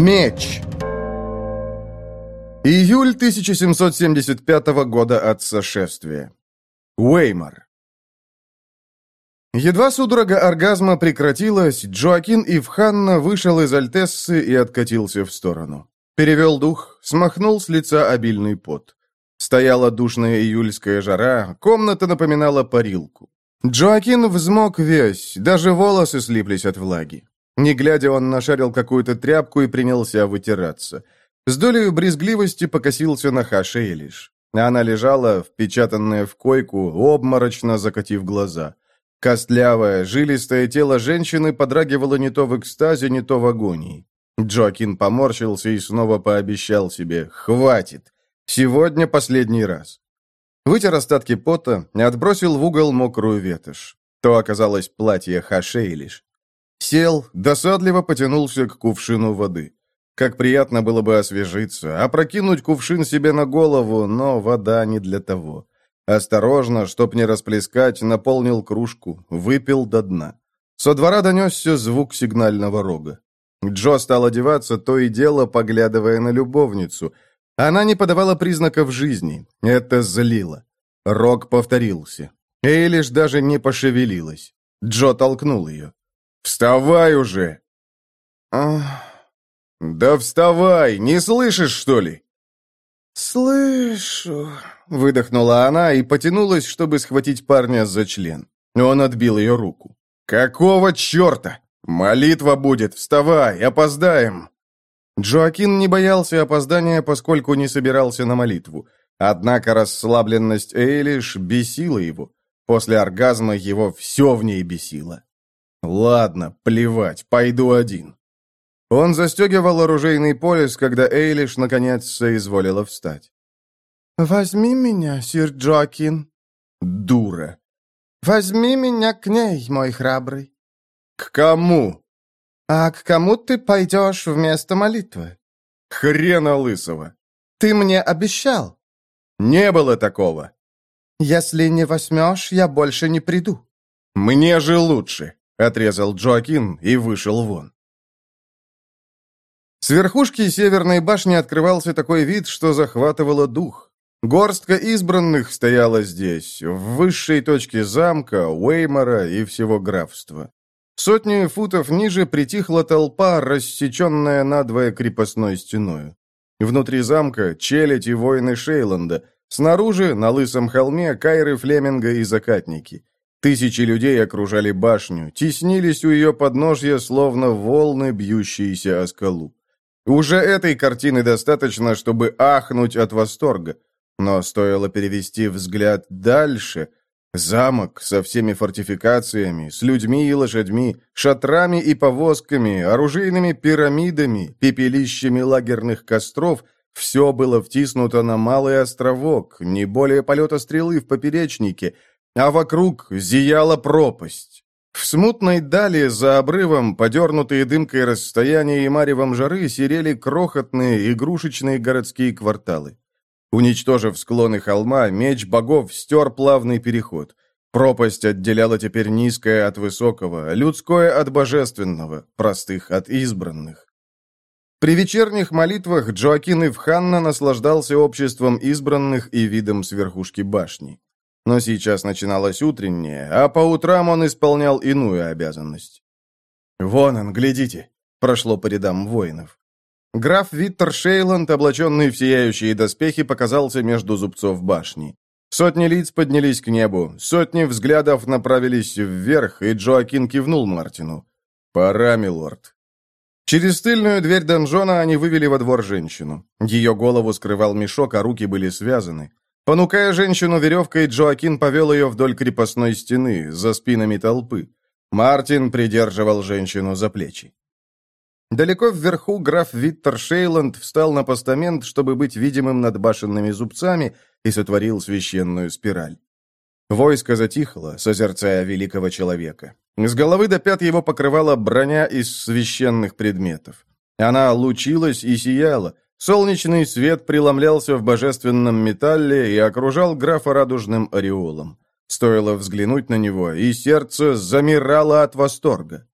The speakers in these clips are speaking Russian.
Меч. Июль 1775 года от сошествия. Уэймар. Едва судорога оргазма прекратилась, Джоакин Ивханна вышел из Альтессы и откатился в сторону. Перевел дух, смахнул с лица обильный пот. Стояла душная июльская жара, комната напоминала парилку. Джоакин взмок весь, даже волосы слиплись от влаги. Не глядя, он нашарил какую-то тряпку и принялся вытираться. С долей брезгливости покосился на Хашейлиш. Она лежала, впечатанная в койку, обморочно закатив глаза. Костлявое, жилистое тело женщины подрагивало не то в экстазе, не то в агонии. Джоакин поморщился и снова пообещал себе «Хватит! Сегодня последний раз!» Вытер остатки пота и отбросил в угол мокрую ветошь. То оказалось платье Хашейлиш. Сел, досадливо потянулся к кувшину воды. Как приятно было бы освежиться, опрокинуть кувшин себе на голову, но вода не для того. Осторожно, чтоб не расплескать, наполнил кружку, выпил до дна. Со двора донесся звук сигнального рога. Джо стал одеваться, то и дело, поглядывая на любовницу. Она не подавала признаков жизни. Это злило. Рог повторился. Эйлиш даже не пошевелилась. Джо толкнул ее. «Вставай уже!» Ах... «Да вставай! Не слышишь, что ли?» «Слышу», — выдохнула она и потянулась, чтобы схватить парня за член. Он отбил ее руку. «Какого черта? Молитва будет! Вставай! Опоздаем!» Джоакин не боялся опоздания, поскольку не собирался на молитву. Однако расслабленность Эйлиш бесила его. После оргазма его все в ней бесило. «Ладно, плевать, пойду один». Он застегивал оружейный пояс, когда Эйлиш наконец соизволила встать. «Возьми меня, сир Джоакин». «Дура». «Возьми меня к ней, мой храбрый». «К кому?» «А к кому ты пойдешь вместо молитвы?» «Хрена лысого». «Ты мне обещал». «Не было такого». «Если не возьмешь, я больше не приду». «Мне же лучше». Отрезал Джоакин и вышел вон. С верхушки северной башни открывался такой вид, что захватывало дух. Горстка избранных стояла здесь, в высшей точке замка, Уэймора и всего графства. Сотни футов ниже притихла толпа, рассеченная надвое крепостной стеною. Внутри замка челядь и воины Шейланда, снаружи, на лысом холме, кайры Флеминга и закатники. Тысячи людей окружали башню, теснились у ее подножья, словно волны, бьющиеся о скалу. Уже этой картины достаточно, чтобы ахнуть от восторга. Но стоило перевести взгляд дальше. Замок со всеми фортификациями, с людьми и лошадьми, шатрами и повозками, оружейными пирамидами, пепелищами лагерных костров — все было втиснуто на малый островок, не более полета стрелы в поперечнике — а вокруг зияла пропасть. В смутной дали за обрывом, подернутые дымкой расстояния и маревом жары, серели крохотные игрушечные городские кварталы. Уничтожив склоны холма, меч богов стер плавный переход. Пропасть отделяла теперь низкое от высокого, людское от божественного, простых от избранных. При вечерних молитвах Джоакин Ивханна наслаждался обществом избранных и видом с верхушки башни. Но сейчас начиналось утреннее, а по утрам он исполнял иную обязанность. «Вон он, глядите!» — прошло по рядам воинов. Граф Виттер Шейланд, облаченный в сияющие доспехи, показался между зубцов башни. Сотни лиц поднялись к небу, сотни взглядов направились вверх, и Джоакин кивнул Мартину. «Пора, милорд». Через тыльную дверь донжона они вывели во двор женщину. Ее голову скрывал мешок, а руки были связаны. Понукая женщину веревкой, Джоакин повел ее вдоль крепостной стены, за спинами толпы. Мартин придерживал женщину за плечи. Далеко вверху граф Виттер Шейланд встал на постамент, чтобы быть видимым над башенными зубцами, и сотворил священную спираль. Войско затихло, созерцая великого человека. С головы до пят его покрывала броня из священных предметов. Она лучилась и сияла, Солнечный свет преломлялся в божественном металле и окружал графа радужным ореолом. Стоило взглянуть на него, и сердце замирало от восторга.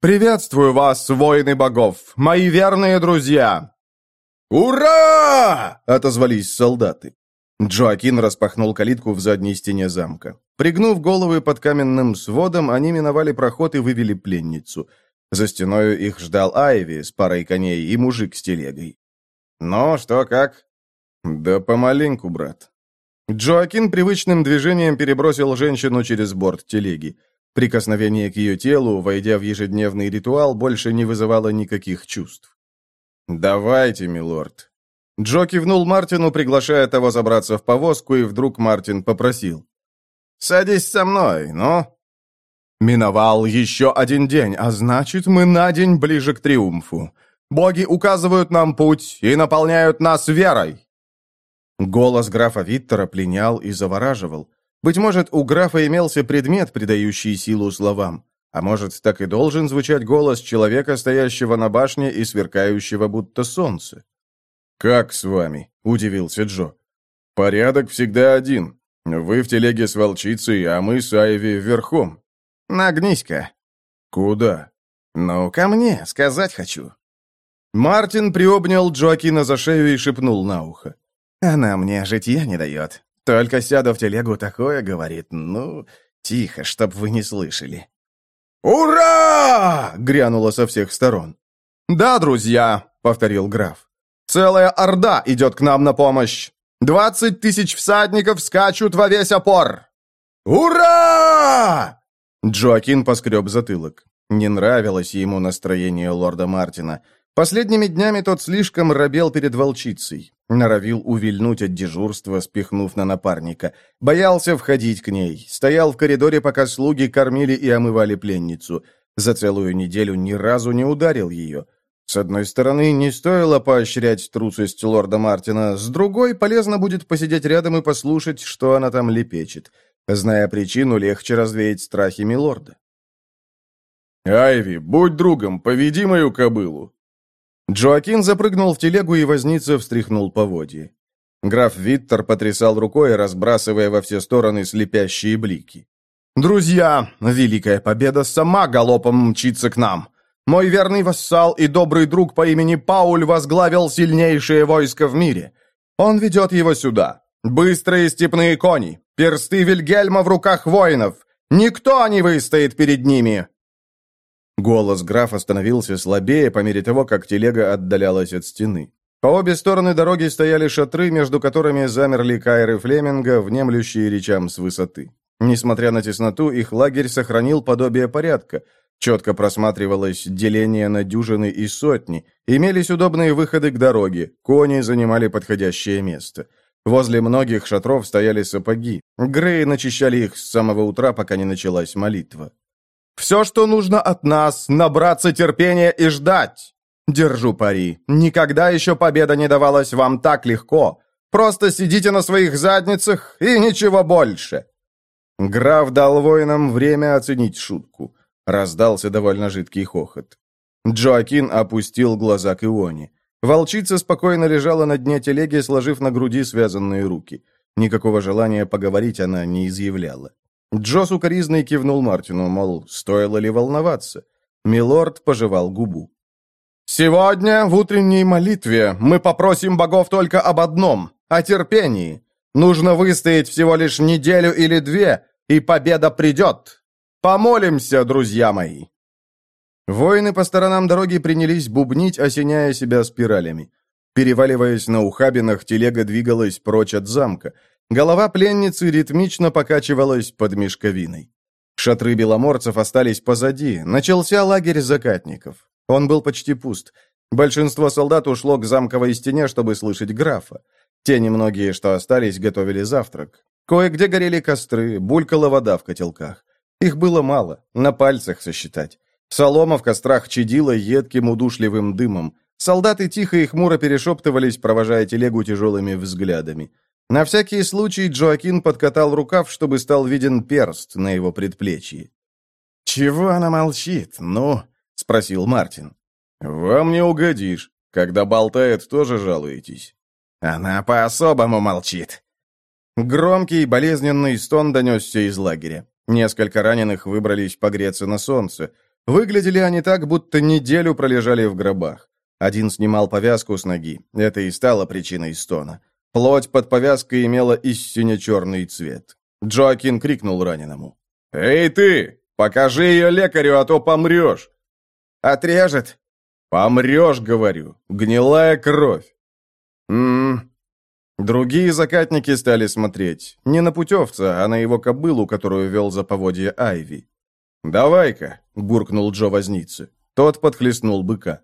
«Приветствую вас, воины богов, мои верные друзья!» «Ура!» — отозвались солдаты. Джоакин распахнул калитку в задней стене замка. Пригнув головы под каменным сводом, они миновали проход и вывели пленницу. За стеною их ждал Айви с парой коней и мужик с телегой. «Ну, что, как?» «Да помаленьку, брат». Джоакин привычным движением перебросил женщину через борт телеги. Прикосновение к ее телу, войдя в ежедневный ритуал, больше не вызывало никаких чувств. «Давайте, милорд». Джо кивнул Мартину, приглашая того забраться в повозку, и вдруг Мартин попросил. «Садись со мной, ну?» Миновал еще один день, а значит, мы на день ближе к триумфу. Боги указывают нам путь и наполняют нас верой. Голос графа Виттера пленял и завораживал. Быть может, у графа имелся предмет, придающий силу словам. А может, так и должен звучать голос человека, стоящего на башне и сверкающего будто солнце. «Как с вами?» – удивился Джо. «Порядок всегда один. Вы в телеге с волчицей, а мы с Айви верхом. Нагнись-ка». «Куда?» «Ну, ко мне, сказать хочу». Мартин приобнял Джоакина за шею и шепнул на ухо. «Она мне житья не дает. Только сяду в телегу такое, — говорит. Ну, тихо, чтоб вы не слышали». «Ура!» — грянуло со всех сторон. «Да, друзья», — повторил граф. «Целая орда идет к нам на помощь. Двадцать тысяч всадников скачут во весь опор!» «Ура!» Джоакин поскреб затылок. Не нравилось ему настроение лорда Мартина. Последними днями тот слишком робел перед волчицей. Норовил увильнуть от дежурства, спихнув на напарника. Боялся входить к ней. Стоял в коридоре, пока слуги кормили и омывали пленницу. За целую неделю ни разу не ударил ее. С одной стороны, не стоило поощрять трусость лорда Мартина, с другой, полезно будет посидеть рядом и послушать, что она там лепечет. Зная причину, легче развеять страхи милорда. «Айви, будь другом, поведи мою кобылу!» Джоакин запрыгнул в телегу, и возница встряхнул поводье. Граф Виттер потрясал рукой, разбрасывая во все стороны слепящие блики. «Друзья, великая победа сама галопом мчится к нам. Мой верный вассал и добрый друг по имени Пауль возглавил сильнейшее войско в мире. Он ведет его сюда. Быстрые степные кони, персты Вильгельма в руках воинов. Никто не выстоит перед ними. Голос графа становился слабее по мере того, как телега отдалялась от стены. По обе стороны дороги стояли шатры, между которыми замерли кайры Флеминга, внемлющие речам с высоты. Несмотря на тесноту, их лагерь сохранил подобие порядка. Четко просматривалось деление на дюжины и сотни. Имелись удобные выходы к дороге, кони занимали подходящее место. Возле многих шатров стояли сапоги. Греи начищали их с самого утра, пока не началась молитва. Все, что нужно от нас, набраться терпения и ждать. Держу пари. Никогда еще победа не давалась вам так легко. Просто сидите на своих задницах и ничего больше. Граф дал воинам время оценить шутку. Раздался довольно жидкий хохот. Джоакин опустил глаза к Ионе. Волчица спокойно лежала на дне телеги, сложив на груди связанные руки. Никакого желания поговорить она не изъявляла. Джо сукоризной кивнул Мартину, мол, стоило ли волноваться. Милорд пожевал губу. «Сегодня в утренней молитве мы попросим богов только об одном — о терпении. Нужно выстоять всего лишь неделю или две, и победа придет. Помолимся, друзья мои!» Воины по сторонам дороги принялись бубнить, осеняя себя спиралями. Переваливаясь на ухабинах, телега двигалась прочь от замка. Голова пленницы ритмично покачивалась под мешковиной. Шатры беломорцев остались позади. Начался лагерь закатников. Он был почти пуст. Большинство солдат ушло к замковой стене, чтобы слышать графа. Те немногие, что остались, готовили завтрак. Кое-где горели костры, булькала вода в котелках. Их было мало, на пальцах сосчитать. Солома в кострах чадила едким удушливым дымом. Солдаты тихо и хмуро перешептывались, провожая телегу тяжелыми взглядами. На всякий случай Джоакин подкатал рукав, чтобы стал виден перст на его предплечье. «Чего она молчит, ну?» — спросил Мартин. «Вам не угодишь. Когда болтает, тоже жалуетесь». «Она по-особому молчит». Громкий болезненный стон донесся из лагеря. Несколько раненых выбрались погреться на солнце. Выглядели они так, будто неделю пролежали в гробах. Один снимал повязку с ноги. Это и стало причиной стона. Плоть под повязкой имела истинно черный цвет. Джоакин крикнул раненому. «Эй ты! Покажи ее лекарю, а то помрешь!» «Отрежет!» «Помрешь, говорю! Гнилая кровь!» «М-м-м!» Другие закатники стали смотреть. Не на путевца, а на его кобылу, которую вел за поводья Айви. «Давай-ка!» — буркнул Джо возницы. Тот подхлестнул быка.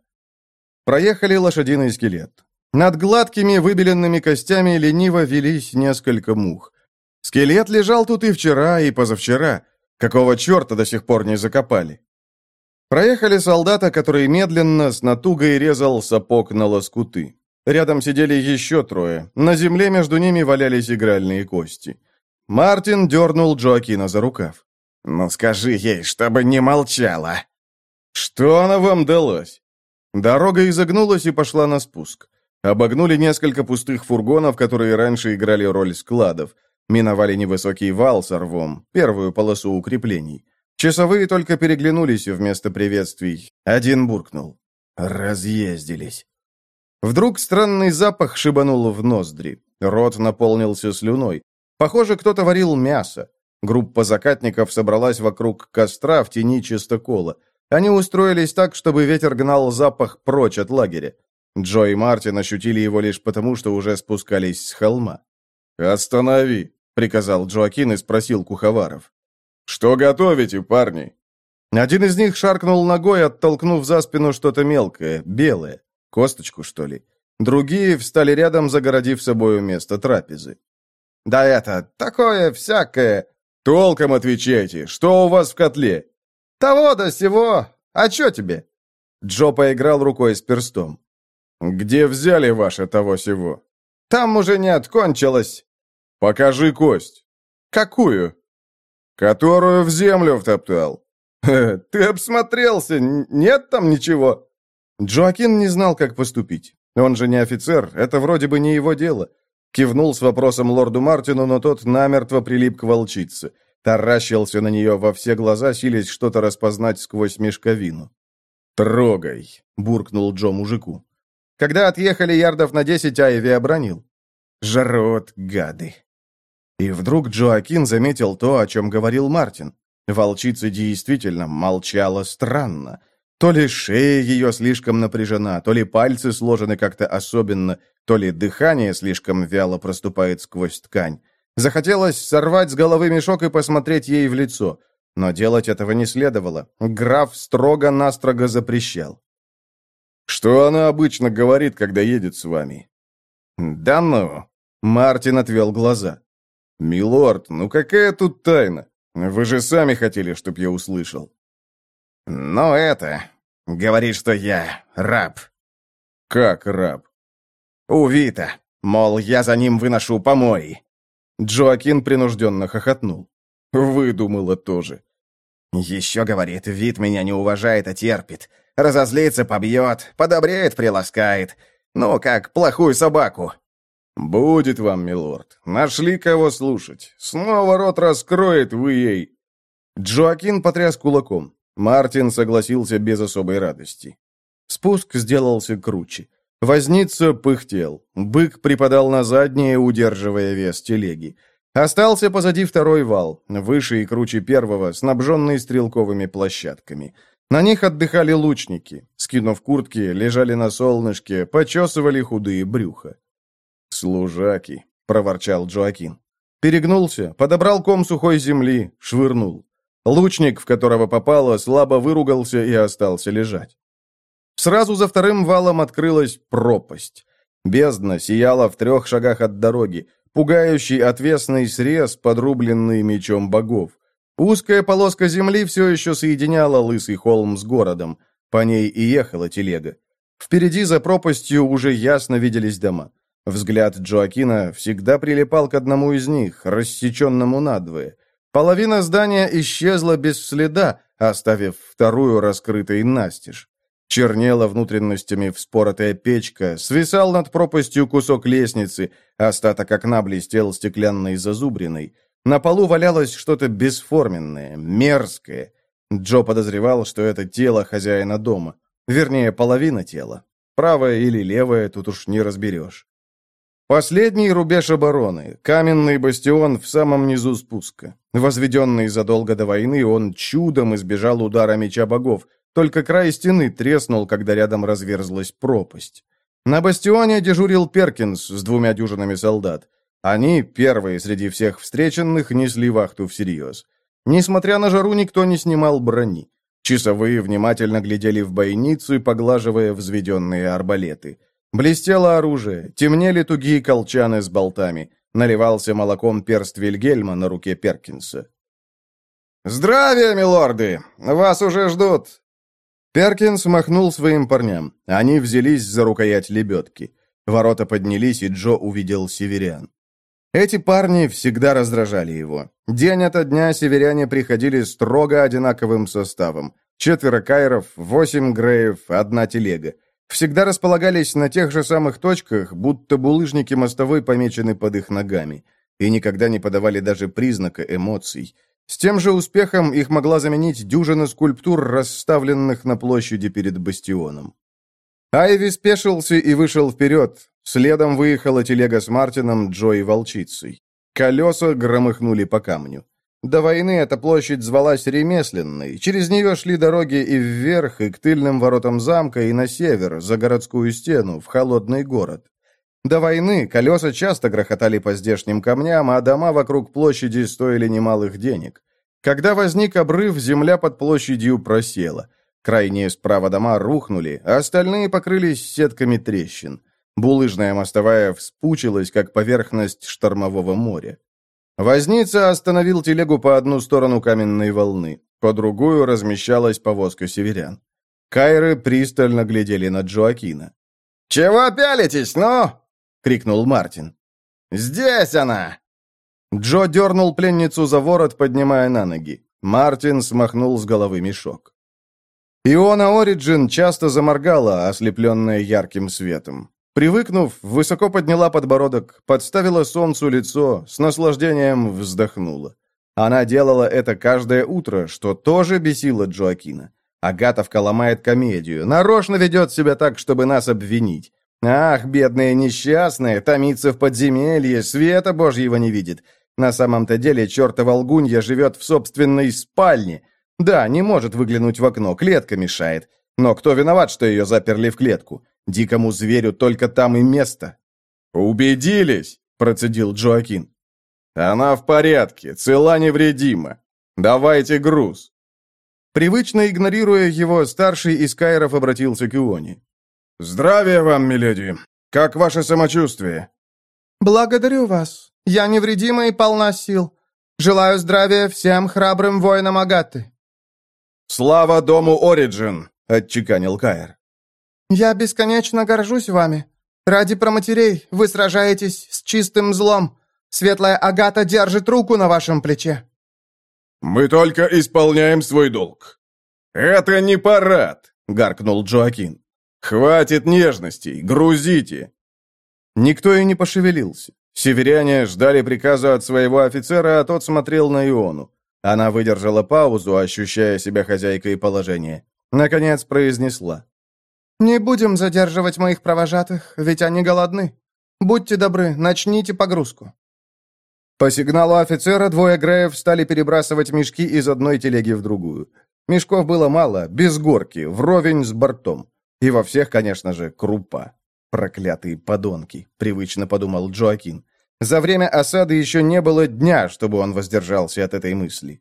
Проехали лошадиный скелет. Над гладкими выбеленными костями лениво велись несколько мух. Скелет лежал тут и вчера, и позавчера. Какого черта до сих пор не закопали? Проехали солдата, который медленно, с натугой резал сапог на лоскуты. Рядом сидели еще трое. На земле между ними валялись игральные кости. Мартин дернул Джоакина за рукав. «Ну скажи ей, чтобы не молчала!» «Что она вам далась?» Дорога изогнулась и пошла на спуск. Обогнули несколько пустых фургонов, которые раньше играли роль складов. Миновали невысокий вал с рвом, первую полосу укреплений. Часовые только переглянулись вместо приветствий. Один буркнул. «Разъездились». Вдруг странный запах шибанул в ноздри. Рот наполнился слюной. Похоже, кто-то варил мясо. Группа закатников собралась вокруг костра в тени чистокола. Они устроились так, чтобы ветер гнал запах прочь от лагеря. Джо и Мартин ощутили его лишь потому, что уже спускались с холма. «Останови!» — приказал Джоакин и спросил Куховаров. «Что готовите, парни?» Один из них шаркнул ногой, оттолкнув за спину что-то мелкое, белое. Косточку, что ли? Другие встали рядом, загородив собою место трапезы. «Да это, такое всякое!» «Толком отвечайте, что у вас в котле?» «Того до сего! А чё тебе?» Джо поиграл рукой с перстом. «Где взяли ваше того сего?» «Там уже не откончилось». «Покажи кость». «Какую?» «Которую в землю втоптал». «Ты обсмотрелся, нет там ничего?» Джоакин не знал, как поступить. Он же не офицер, это вроде бы не его дело. Кивнул с вопросом лорду Мартину, но тот намертво прилип к волчице. Таращился на нее во все глаза, силясь что-то распознать сквозь мешковину. «Трогай!» — буркнул Джо мужику. Когда отъехали ярдов на десять, Айви обронил. «Жрут, гады!» И вдруг Джоакин заметил то, о чем говорил Мартин. Волчица действительно молчала странно. То ли шея ее слишком напряжена, то ли пальцы сложены как-то особенно, то ли дыхание слишком вяло проступает сквозь ткань. Захотелось сорвать с головы мешок и посмотреть ей в лицо. Но делать этого не следовало. Граф строго-настрого запрещал. «Что она обычно говорит, когда едет с вами?» «Да ну!» Мартин отвел глаза. «Милорд, ну какая тут тайна? Вы же сами хотели, чтоб я услышал». «Ну это... Говорит, что я раб». «Как раб?» «У Вита. Мол, я за ним выношу помои». Джоакин принужденно хохотнул. Выдумала тоже. «Еще, говорит, Вит меня не уважает, а терпит. Разозлится, побьет, подобреет, приласкает. Ну, как плохую собаку». «Будет вам, милорд. Нашли кого слушать. Снова рот раскроет вы ей». Джоакин потряс кулаком. Мартин согласился без особой радости. Спуск сделался круче. Возница пыхтел. Бык припадал на заднее, удерживая вес телеги. Остался позади второй вал, выше и круче первого, снабженный стрелковыми площадками. На них отдыхали лучники. Скинув куртки, лежали на солнышке, почесывали худые брюха. «Служаки», — проворчал Джоакин. Перегнулся, подобрал ком сухой земли, швырнул. Лучник, в которого попало, слабо выругался и остался лежать. Сразу за вторым валом открылась пропасть. Бездна сияла в трех шагах от дороги, пугающий отвесный срез, подрубленный мечом богов. Узкая полоска земли все еще соединяла лысый холм с городом. По ней и ехала телега. Впереди за пропастью уже ясно виделись дома. Взгляд Джоакина всегда прилипал к одному из них, рассеченному надвое. Половина здания исчезла без следа, оставив вторую раскрытой настежь. Чернела внутренностями вспоротая печка, свисал над пропастью кусок лестницы, остаток окна блестел стеклянной зазубриной. На полу валялось что-то бесформенное, мерзкое. Джо подозревал, что это тело хозяина дома. Вернее, половина тела. Правое или левое, тут уж не разберешь. Последний рубеж обороны, каменный бастион в самом низу спуска. Возведенный задолго до войны, он чудом избежал удара меча богов, только край стены треснул, когда рядом разверзлась пропасть. На бастионе дежурил Перкинс с двумя дюжинами солдат. Они, первые среди всех встреченных, несли вахту всерьез. Несмотря на жару, никто не снимал брони. Часовые внимательно глядели в бойницу, поглаживая взведенные арбалеты. Блестело оружие, темнели тугие колчаны с болтами. Наливался молоком перст Вильгельма на руке Перкинса. «Здравия, милорды! Вас уже ждут!» Перкинс махнул своим парням. Они взялись за рукоять лебедки. Ворота поднялись, и Джо увидел северян. Эти парни всегда раздражали его. День ото дня северяне приходили строго одинаковым составом. Четверо кайров, восемь греев, одна телега. Всегда располагались на тех же самых точках, будто булыжники мостовой помечены под их ногами. И никогда не подавали даже признака эмоций. С тем же успехом их могла заменить дюжина скульптур, расставленных на площади перед бастионом. Айви спешился и вышел вперед. Следом выехала телега с Мартином, Джо и Волчицей. Колеса громыхнули по камню. До войны эта площадь звалась Ремесленной. Через нее шли дороги и вверх, и к тыльным воротам замка, и на север, за городскую стену, в холодный город. До войны колеса часто грохотали по здешним камням, а дома вокруг площади стоили немалых денег. Когда возник обрыв, земля под площадью просела. Крайние справа дома рухнули, а остальные покрылись сетками трещин. Булыжная мостовая вспучилась, как поверхность штормового моря. Возница остановил телегу по одну сторону каменной волны, по другую размещалась повозка северян. Кайры пристально глядели на Джоакина. «Чего пялитесь, ну?» — крикнул Мартин. «Здесь она!» Джо дернул пленницу за ворот, поднимая на ноги. Мартин смахнул с головы мешок. Иона Ориджин часто заморгала, ослепленная ярким светом. Привыкнув, высоко подняла подбородок, подставила солнцу лицо, с наслаждением вздохнула. Она делала это каждое утро, что тоже бесило Джоакина. Агатовка ломает комедию, нарочно ведет себя так, чтобы нас обвинить. Ах, бедная несчастная, томится в подземелье, света божьего не видит. На самом-то деле чертова лгунья живет в собственной спальне. Да, не может выглянуть в окно, клетка мешает. Но кто виноват, что ее заперли в клетку? Дикому зверю только там и место. «Убедились!» – процедил Джоакин. «Она в порядке, цела невредима. Давайте груз». Привычно игнорируя его, старший из Кайров обратился к Ионе. «Здравия вам, миледи! Как ваше самочувствие?» «Благодарю вас. Я невредима и полна сил. Желаю здравия всем храбрым воинам Агаты». «Слава дому Ориджин!» — отчеканил Кайр. «Я бесконечно горжусь вами. Ради проматерей вы сражаетесь с чистым злом. Светлая Агата держит руку на вашем плече». «Мы только исполняем свой долг». «Это не парад!» — гаркнул Джоакин. «Хватит нежностей! Грузите!» Никто и не пошевелился. Северяне ждали приказа от своего офицера, а тот смотрел на Иону. Она выдержала паузу, ощущая себя хозяйкой положения. Наконец произнесла. «Не будем задерживать моих провожатых, ведь они голодны. Будьте добры, начните погрузку». По сигналу офицера двое Греев стали перебрасывать мешки из одной телеги в другую. Мешков было мало, без горки, вровень с бортом. И во всех, конечно же, крупа. Проклятые подонки, привычно подумал Джоакин. За время осады еще не было дня, чтобы он воздержался от этой мысли.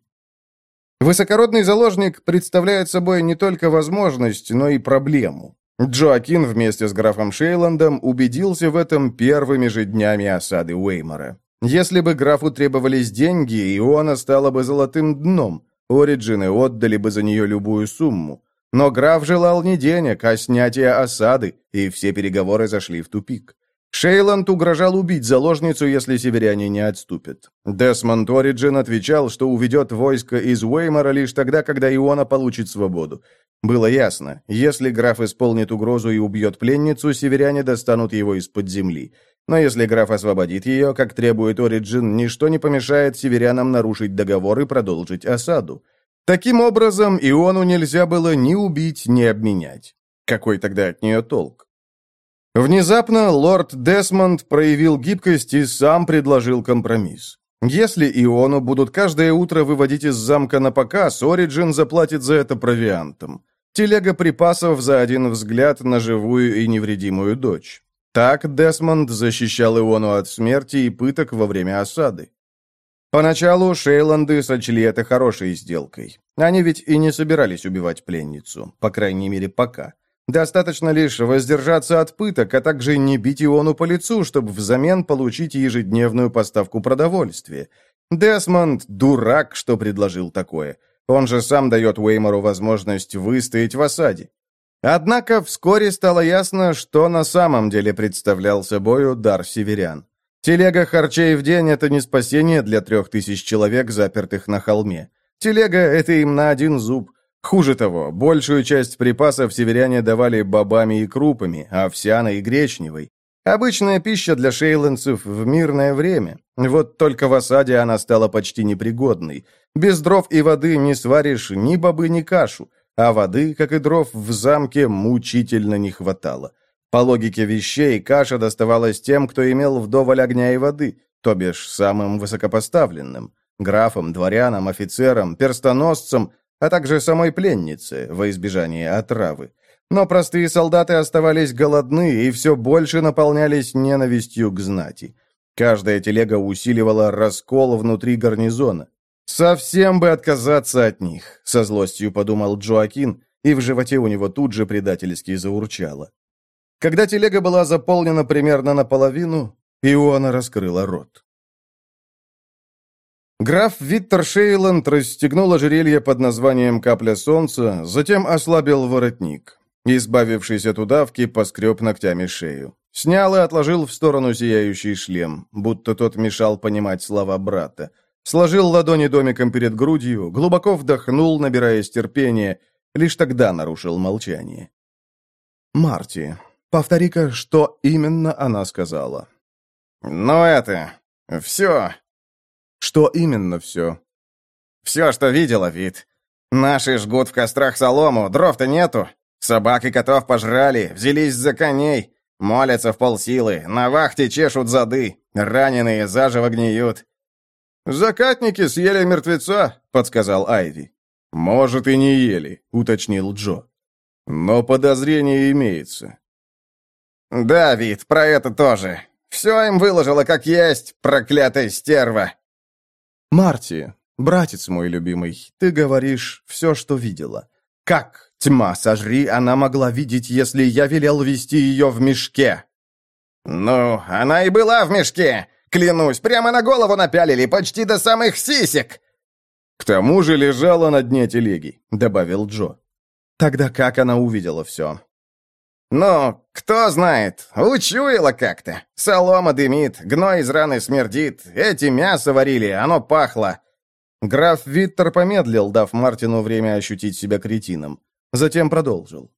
Высокородный заложник представляет собой не только возможность, но и проблему. Джоакин вместе с графом Шейландом убедился в этом первыми же днями осады Уэймора. Если бы графу требовались деньги, Иона стала бы золотым дном, Ориджины отдали бы за нее любую сумму. Но граф желал не денег, а снятия осады, и все переговоры зашли в тупик. Шейланд угрожал убить заложницу, если северяне не отступят. Десмонд Ориджин отвечал, что уведет войско из Уэймора лишь тогда, когда Иона получит свободу. Было ясно, если граф исполнит угрозу и убьет пленницу, северяне достанут его из-под земли. Но если граф освободит ее, как требует Ориджин, ничто не помешает северянам нарушить договор и продолжить осаду. Таким образом, Иону нельзя было ни убить, ни обменять. Какой тогда от нее толк? Внезапно лорд Десмонд проявил гибкость и сам предложил компромисс. Если Иону будут каждое утро выводить из замка на показ, Ориджин заплатит за это провиантом. Телега припасов за один взгляд на живую и невредимую дочь. Так Десмонд защищал Иону от смерти и пыток во время осады. Поначалу Шейланды сочли это хорошей сделкой. Они ведь и не собирались убивать пленницу, по крайней мере, пока. Достаточно лишь воздержаться от пыток, а также не бить Иону по лицу, чтобы взамен получить ежедневную поставку продовольствия. Десмонд – дурак, что предложил такое. Он же сам дает Уэймору возможность выстоять в осаде. Однако вскоре стало ясно, что на самом деле представлял собой удар северян. Телега харчей в день – это не спасение для трех тысяч человек, запертых на холме. Телега – это им на один зуб. Хуже того, большую часть припасов северяне давали бобами и крупами, овсяной и гречневой. Обычная пища для шейландцев в мирное время. Вот только в осаде она стала почти непригодной. Без дров и воды не сваришь ни бобы, ни кашу, а воды, как и дров, в замке мучительно не хватало. По логике вещей, каша доставалась тем, кто имел вдоволь огня и воды, то бишь самым высокопоставленным – графам, дворянам, офицерам, перстоносцам, а также самой пленнице, во избежание отравы. Но простые солдаты оставались голодны и все больше наполнялись ненавистью к знати. Каждая телега усиливала раскол внутри гарнизона. «Совсем бы отказаться от них», — со злостью подумал Джоакин, и в животе у него тут же предательски заурчало. Когда телега была заполнена примерно наполовину, Иоанна раскрыла рот. Граф Виттер Шейланд расстегнул ожерелье под названием «Капля солнца», затем ослабил воротник. Избавившись от удавки, поскреб ногтями шею. Снял и отложил в сторону сияющий шлем, будто тот мешал понимать слова брата. Сложил ладони домиком перед грудью, глубоко вдохнул, набираясь терпения, лишь тогда нарушил молчание. «Марти, повтори-ка, что именно она сказала?» «Ну это... все...» «Что именно все?» «Все, что видела, вид. Наши жгут в кострах солому, дров-то нету. Собак и котов пожрали, взялись за коней, молятся в полсилы, на вахте чешут зады, раненые заживо гниют». «Закатники съели мертвеца», — подсказал Айви. «Может, и не ели», — уточнил Джо. «Но подозрение имеется». «Да, вид, про это тоже. Все им выложила как есть, проклятая стерва». «Марти, братец мой любимый, ты говоришь все, что видела. Как, тьма сожри, она могла видеть, если я велел вести ее в мешке?» «Ну, она и была в мешке. Клянусь, прямо на голову напялили, почти до самых сисек!» «К тому же лежала на дне телеги», — добавил Джо. «Тогда как она увидела все?» «Ну, кто знает, учуяла как-то. Солома дымит, гной из раны смердит, эти мясо варили, оно пахло». Граф Виттер помедлил, дав Мартину время ощутить себя кретином. Затем продолжил.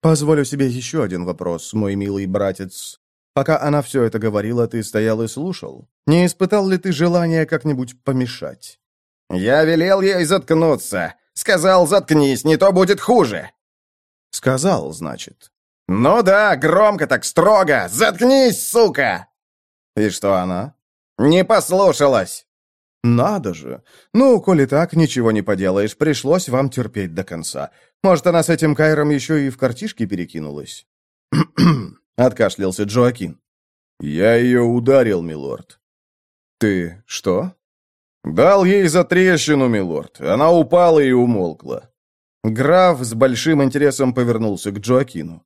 «Позволю себе еще один вопрос, мой милый братец. Пока она все это говорила, ты стоял и слушал. Не испытал ли ты желания как-нибудь помешать?» «Я велел ей заткнуться. Сказал, заткнись, не то будет хуже». «Сказал, значит». «Ну да, громко так, строго! Заткнись, сука!» «И что она?» «Не послушалась!» «Надо же! Ну, коли так, ничего не поделаешь, пришлось вам терпеть до конца. Может, она с этим Кайром еще и в картишки перекинулась?» откашлялся Джоакин. «Я ее ударил, милорд». «Ты что?» «Дал ей за трещину, милорд. Она упала и умолкла». Граф с большим интересом повернулся к Джоакину.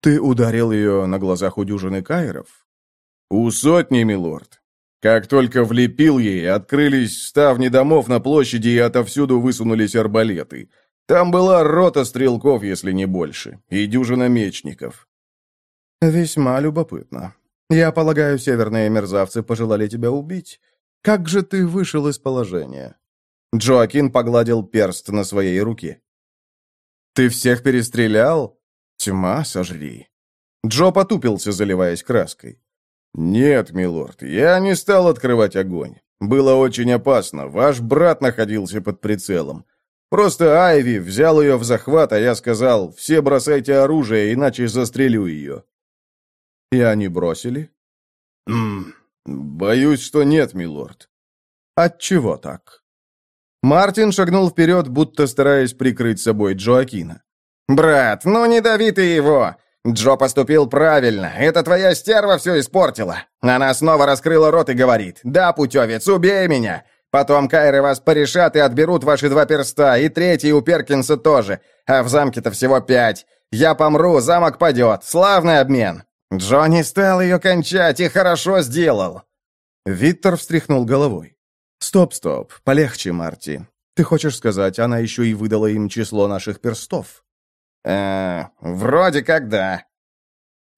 «Ты ударил ее на глазах у дюжины кайров?» «У сотни, милорд. Как только влепил ей, открылись ставни домов на площади и отовсюду высунулись арбалеты. Там была рота стрелков, если не больше, и дюжина мечников». «Весьма любопытно. Я полагаю, северные мерзавцы пожелали тебя убить. Как же ты вышел из положения?» Джоакин погладил перст на своей руке. «Ты всех перестрелял?» Тьма сожри. Джо потупился, заливаясь краской. «Нет, милорд, я не стал открывать огонь. Было очень опасно. Ваш брат находился под прицелом. Просто Айви взял ее в захват, а я сказал, все бросайте оружие, иначе застрелю ее. И они бросили? М боюсь, что нет, милорд. Отчего так? Мартин шагнул вперед, будто стараясь прикрыть собой Джоакина. «Брат, ну не дави ты его! Джо поступил правильно. Это твоя стерва все испортила. Она снова раскрыла рот и говорит, «Да, путевец, убей меня!» Потом Кайры вас порешат и отберут ваши два перста, и третий у Перкинса тоже. А в замке-то всего пять. Я помру, замок падет. Славный обмен. Джонни стал ее кончать и хорошо сделал». Виттер встряхнул головой. «Стоп, стоп, полегче, Марти. Ты хочешь сказать, она еще и выдала им число наших перстов?» «Э, вроде как да».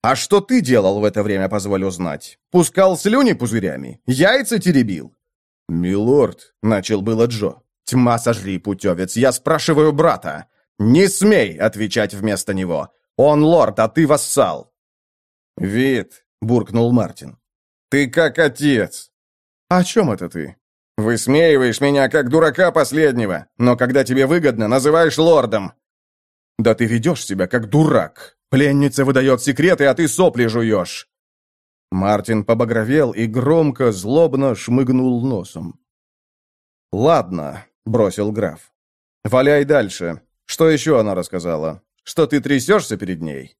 «А что ты делал в это время, позволю знать? Пускал слюни пузырями? Яйца теребил?» «Милорд», — начал было Джо. «Тьма сожри, путевец, я спрашиваю брата. Не смей отвечать вместо него. Он лорд, а ты вассал». «Вид», — буркнул Мартин. «Ты как отец». «О чем это ты?» «Высмеиваешь меня, как дурака последнего, но когда тебе выгодно, называешь лордом». «Да ты ведешь себя, как дурак. Пленница выдает секреты, а ты сопли жуешь». Мартин побагровел и громко, злобно шмыгнул носом. «Ладно», — бросил граф. «Валяй дальше. Что еще она рассказала? Что ты трясешься перед ней?»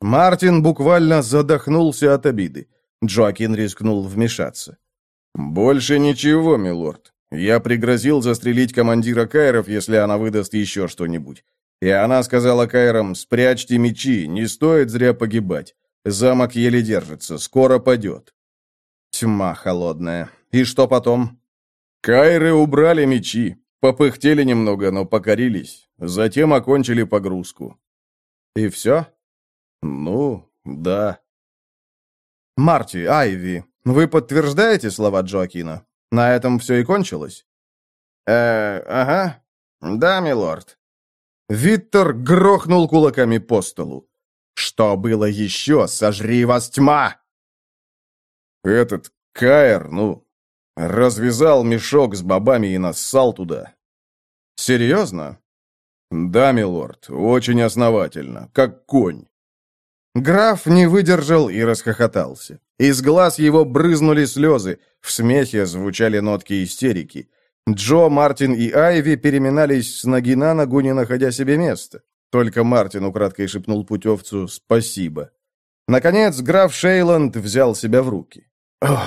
Мартин буквально задохнулся от обиды. Джоакин рискнул вмешаться. «Больше ничего, милорд. Я пригрозил застрелить командира Кайров, если она выдаст еще что-нибудь. И она сказала Кайрам, спрячьте мечи, не стоит зря погибать. Замок еле держится, скоро падет. Тьма холодная. И что потом? Кайры убрали мечи. Попыхтели немного, но покорились. Затем окончили погрузку. И все? Ну, да. Марти, Айви, вы подтверждаете слова Джоакина? На этом все и кончилось? Э, ага. Да, милорд. Виттер грохнул кулаками по столу. Что было еще? Сожри вас тьма!» Этот Каэр, ну, развязал мешок с бобами и нассал туда. «Серьезно?» «Да, милорд, очень основательно, как конь». Граф не выдержал и расхохотался. Из глаз его брызнули слезы, в смехе звучали нотки истерики. Джо, Мартин и Айви переминались с ноги на ногу, не находя себе места. Только Мартин украдкой шепнул путевцу «спасибо». Наконец, граф Шейланд взял себя в руки. Ох,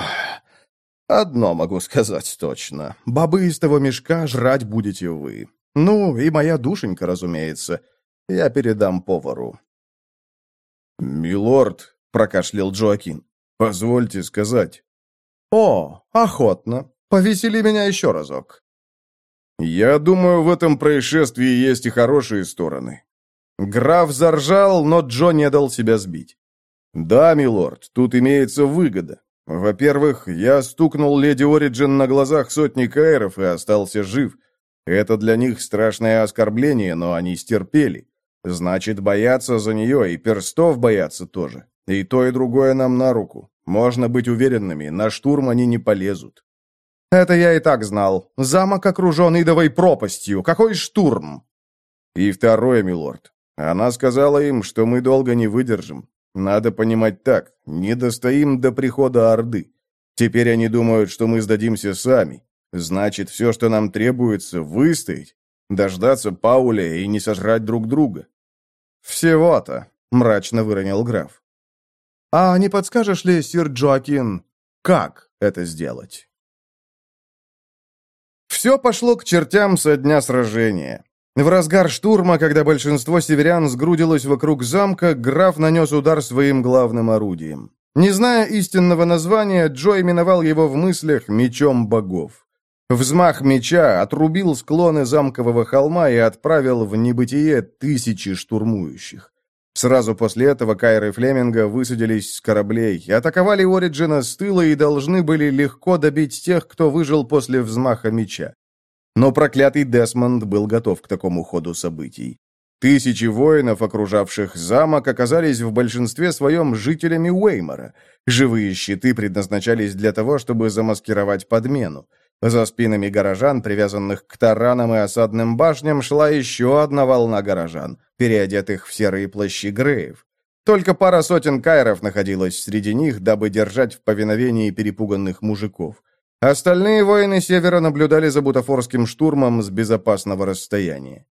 одно могу сказать точно. Бобы из того мешка жрать будете вы. Ну, и моя душенька, разумеется. Я передам повару. «Милорд», — прокашлял Джоакин, — «позвольте сказать». «О, охотно. Повесели меня еще разок». «Я думаю, в этом происшествии есть и хорошие стороны. Граф заржал, но Джо не дал себя сбить. «Да, милорд, тут имеется выгода. Во-первых, я стукнул леди Ориджин на глазах сотни кайров и остался жив. Это для них страшное оскорбление, но они стерпели. Значит, боятся за нее, и перстов боятся тоже. И то, и другое нам на руку. Можно быть уверенными, на штурм они не полезут». «Это я и так знал. Замок окружен идовой пропастью. Какой штурм?» «И второе, милорд. Она сказала им, что мы долго не выдержим. Надо понимать так, не достоим до прихода Орды. Теперь они думают, что мы сдадимся сами. Значит, все, что нам требуется, выстоять, дождаться Пауля и не сожрать друг друга. «Всего-то», — мрачно выронил граф. «А не подскажешь ли, сир Джоакин, как это сделать?» Все пошло к чертям со дня сражения. В разгар штурма, когда большинство северян сгрудилось вокруг замка, граф нанес удар своим главным орудием. Не зная истинного названия, Джо именовал его в мыслях «мечом богов». Взмах меча отрубил склоны замкового холма и отправил в небытие тысячи штурмующих. Сразу после этого Кайр и Флеминга высадились с кораблей, атаковали Ориджина с тыла и должны были легко добить тех, кто выжил после взмаха меча. Но проклятый Десмонд был готов к такому ходу событий. Тысячи воинов, окружавших замок, оказались в большинстве своем жителями Уэймора. Живые щиты предназначались для того, чтобы замаскировать подмену. За спинами горожан, привязанных к таранам и осадным башням, шла еще одна волна горожан, переодетых в серые плащи Греев. Только пара сотен кайров находилась среди них, дабы держать в повиновении перепуганных мужиков. Остальные воины Севера наблюдали за бутафорским штурмом с безопасного расстояния.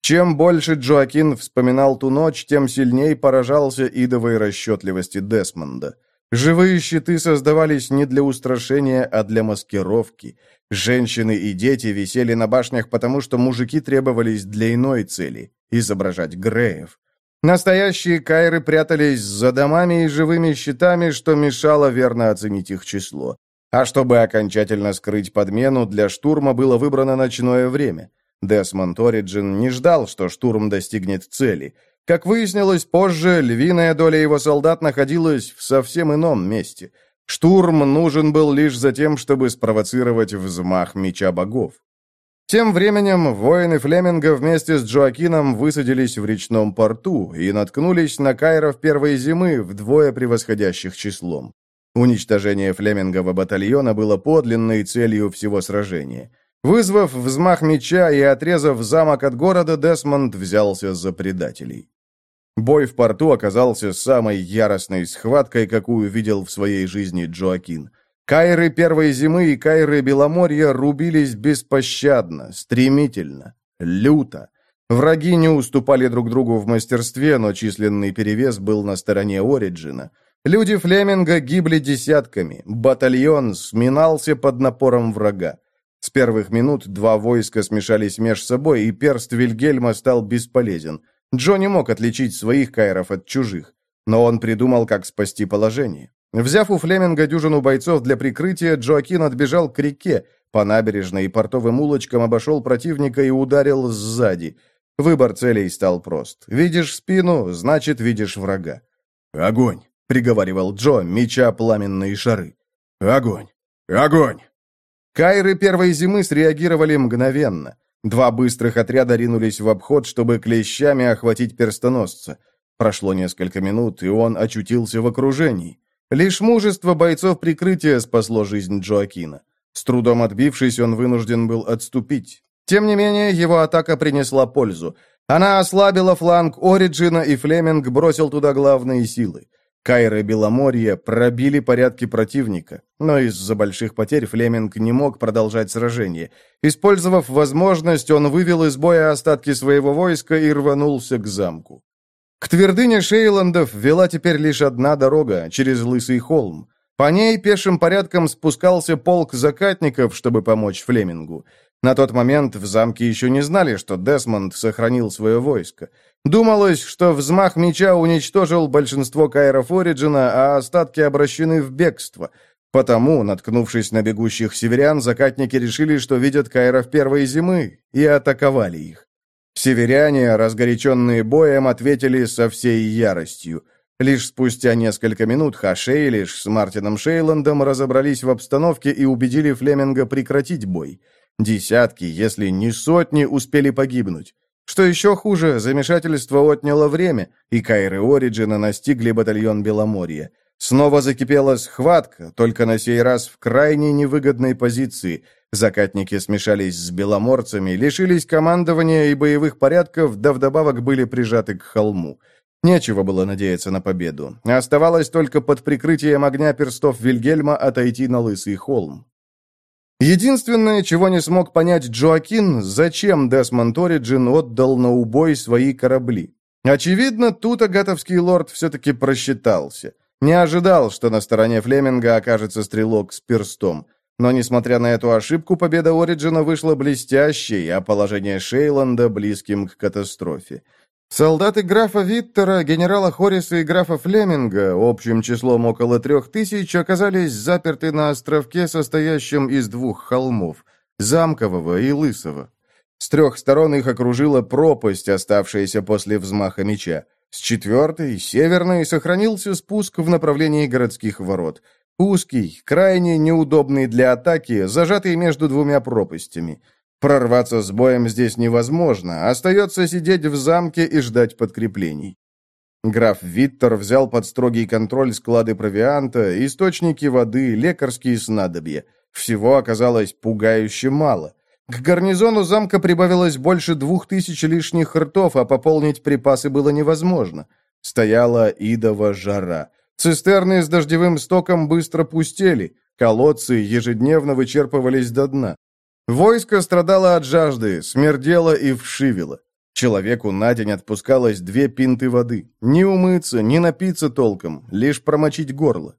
Чем больше Джоакин вспоминал ту ночь, тем сильнее поражался идовой расчетливости Десмонда. Живые щиты создавались не для устрашения, а для маскировки. Женщины и дети висели на башнях, потому что мужики требовались для иной цели – изображать Греев. Настоящие кайры прятались за домами и живыми щитами, что мешало верно оценить их число. А чтобы окончательно скрыть подмену, для штурма было выбрано ночное время. Десмонд Ориджин не ждал, что штурм достигнет цели – как выяснилось позже, львиная доля его солдат находилась в совсем ином месте. Штурм нужен был лишь за тем, чтобы спровоцировать взмах меча богов. Тем временем воины Флеминга вместе с Джоакином высадились в речном порту и наткнулись на кайров первой зимы, вдвое превосходящих числом. Уничтожение Флемингового батальона было подлинной целью всего сражения. Вызвав взмах меча и отрезав замок от города, Десмонд взялся за предателей. Бой в порту оказался самой яростной схваткой, какую видел в своей жизни Джоакин. Кайры первой зимы и кайры Беломорья рубились беспощадно, стремительно, люто. Враги не уступали друг другу в мастерстве, но численный перевес был на стороне Ориджина. Люди Флеминга гибли десятками, батальон сминался под напором врага. С первых минут два войска смешались меж собой, и перст Вильгельма стал бесполезен – Джо не мог отличить своих кайров от чужих, но он придумал, как спасти положение. Взяв у Флеминга дюжину бойцов для прикрытия, Джоакин отбежал к реке, по набережной и портовым улочкам обошел противника и ударил сзади. Выбор целей стал прост. Видишь спину, значит, видишь врага. «Огонь!» — приговаривал Джо, меча пламенные шары. «Огонь! Огонь!» Кайры первой зимы среагировали мгновенно. Два быстрых отряда ринулись в обход, чтобы клещами охватить перстоносца. Прошло несколько минут, и он очутился в окружении. Лишь мужество бойцов прикрытия спасло жизнь Джоакина. С трудом отбившись, он вынужден был отступить. Тем не менее, его атака принесла пользу. Она ослабила фланг Ориджина, и Флеминг бросил туда главные силы. Кайры Беломорья пробили порядки противника, но из-за больших потерь Флеминг не мог продолжать сражение. Использовав возможность, он вывел из боя остатки своего войска и рванулся к замку. К твердыне Шейландов вела теперь лишь одна дорога, через Лысый холм. По ней пешим порядком спускался полк закатников, чтобы помочь Флемингу. На тот момент в замке еще не знали, что Десмонд сохранил свое войско. Думалось, что взмах меча уничтожил большинство кайров Ориджина, а остатки обращены в бегство. Потому, наткнувшись на бегущих северян, закатники решили, что видят кайров первой зимы, и атаковали их. Северяне, разгоряченные боем, ответили со всей яростью. Лишь спустя несколько минут Хашейлиш с Мартином Шейландом разобрались в обстановке и убедили Флеминга прекратить бой. Десятки, если не сотни, успели погибнуть. Что еще хуже, замешательство отняло время, и Кайры Ориджина настигли батальон Беломорья. Снова закипела схватка, только на сей раз в крайне невыгодной позиции. Закатники смешались с беломорцами, лишились командования и боевых порядков, да вдобавок были прижаты к холму. Нечего было надеяться на победу. Оставалось только под прикрытием огня перстов Вильгельма отойти на Лысый холм. Единственное, чего не смог понять Джоакин, зачем Десмонд Ориджин отдал на убой свои корабли. Очевидно, тут агатовский лорд все-таки просчитался. Не ожидал, что на стороне Флеминга окажется стрелок с перстом. Но, несмотря на эту ошибку, победа Ориджина вышла блестящей, а положение Шейланда близким к катастрофе. Солдаты графа Виттера, генерала Хорриса и графа Флеминга, общим числом около трех тысяч, оказались заперты на островке, состоящем из двух холмов – Замкового и Лысого. С трех сторон их окружила пропасть, оставшаяся после взмаха меча. С четвертой, северной, сохранился спуск в направлении городских ворот. Узкий, крайне неудобный для атаки, зажатый между двумя пропастями – Прорваться с боем здесь невозможно, остается сидеть в замке и ждать подкреплений. Граф Виттер взял под строгий контроль склады провианта, источники воды, лекарские снадобья. Всего оказалось пугающе мало. К гарнизону замка прибавилось больше двух тысяч лишних ртов, а пополнить припасы было невозможно. Стояла идова жара. Цистерны с дождевым стоком быстро пустели, колодцы ежедневно вычерпывались до дна. Войско страдало от жажды, смердело и вшивило. Человеку на день отпускалось две пинты воды. Не умыться, не напиться толком, лишь промочить горло.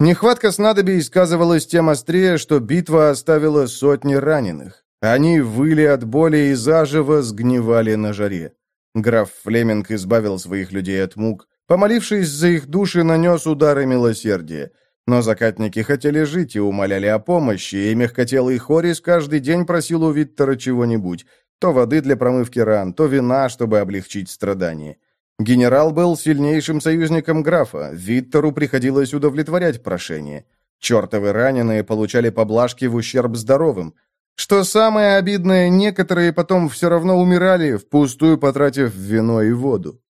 Нехватка снадобий сказывалась тем острее, что битва оставила сотни раненых. Они выли от боли и заживо сгнивали на жаре. Граф Флеминг избавил своих людей от мук, помолившись за их души, нанес удары милосердия. Но закатники хотели жить и умоляли о помощи, и мягкотелый Хорис каждый день просил у Виттера чего-нибудь, то воды для промывки ран, то вина, чтобы облегчить страдания. Генерал был сильнейшим союзником графа, Виттеру приходилось удовлетворять прошение. Чертовы раненые получали поблажки в ущерб здоровым. Что самое обидное, некоторые потом все равно умирали, впустую потратив вино и воду.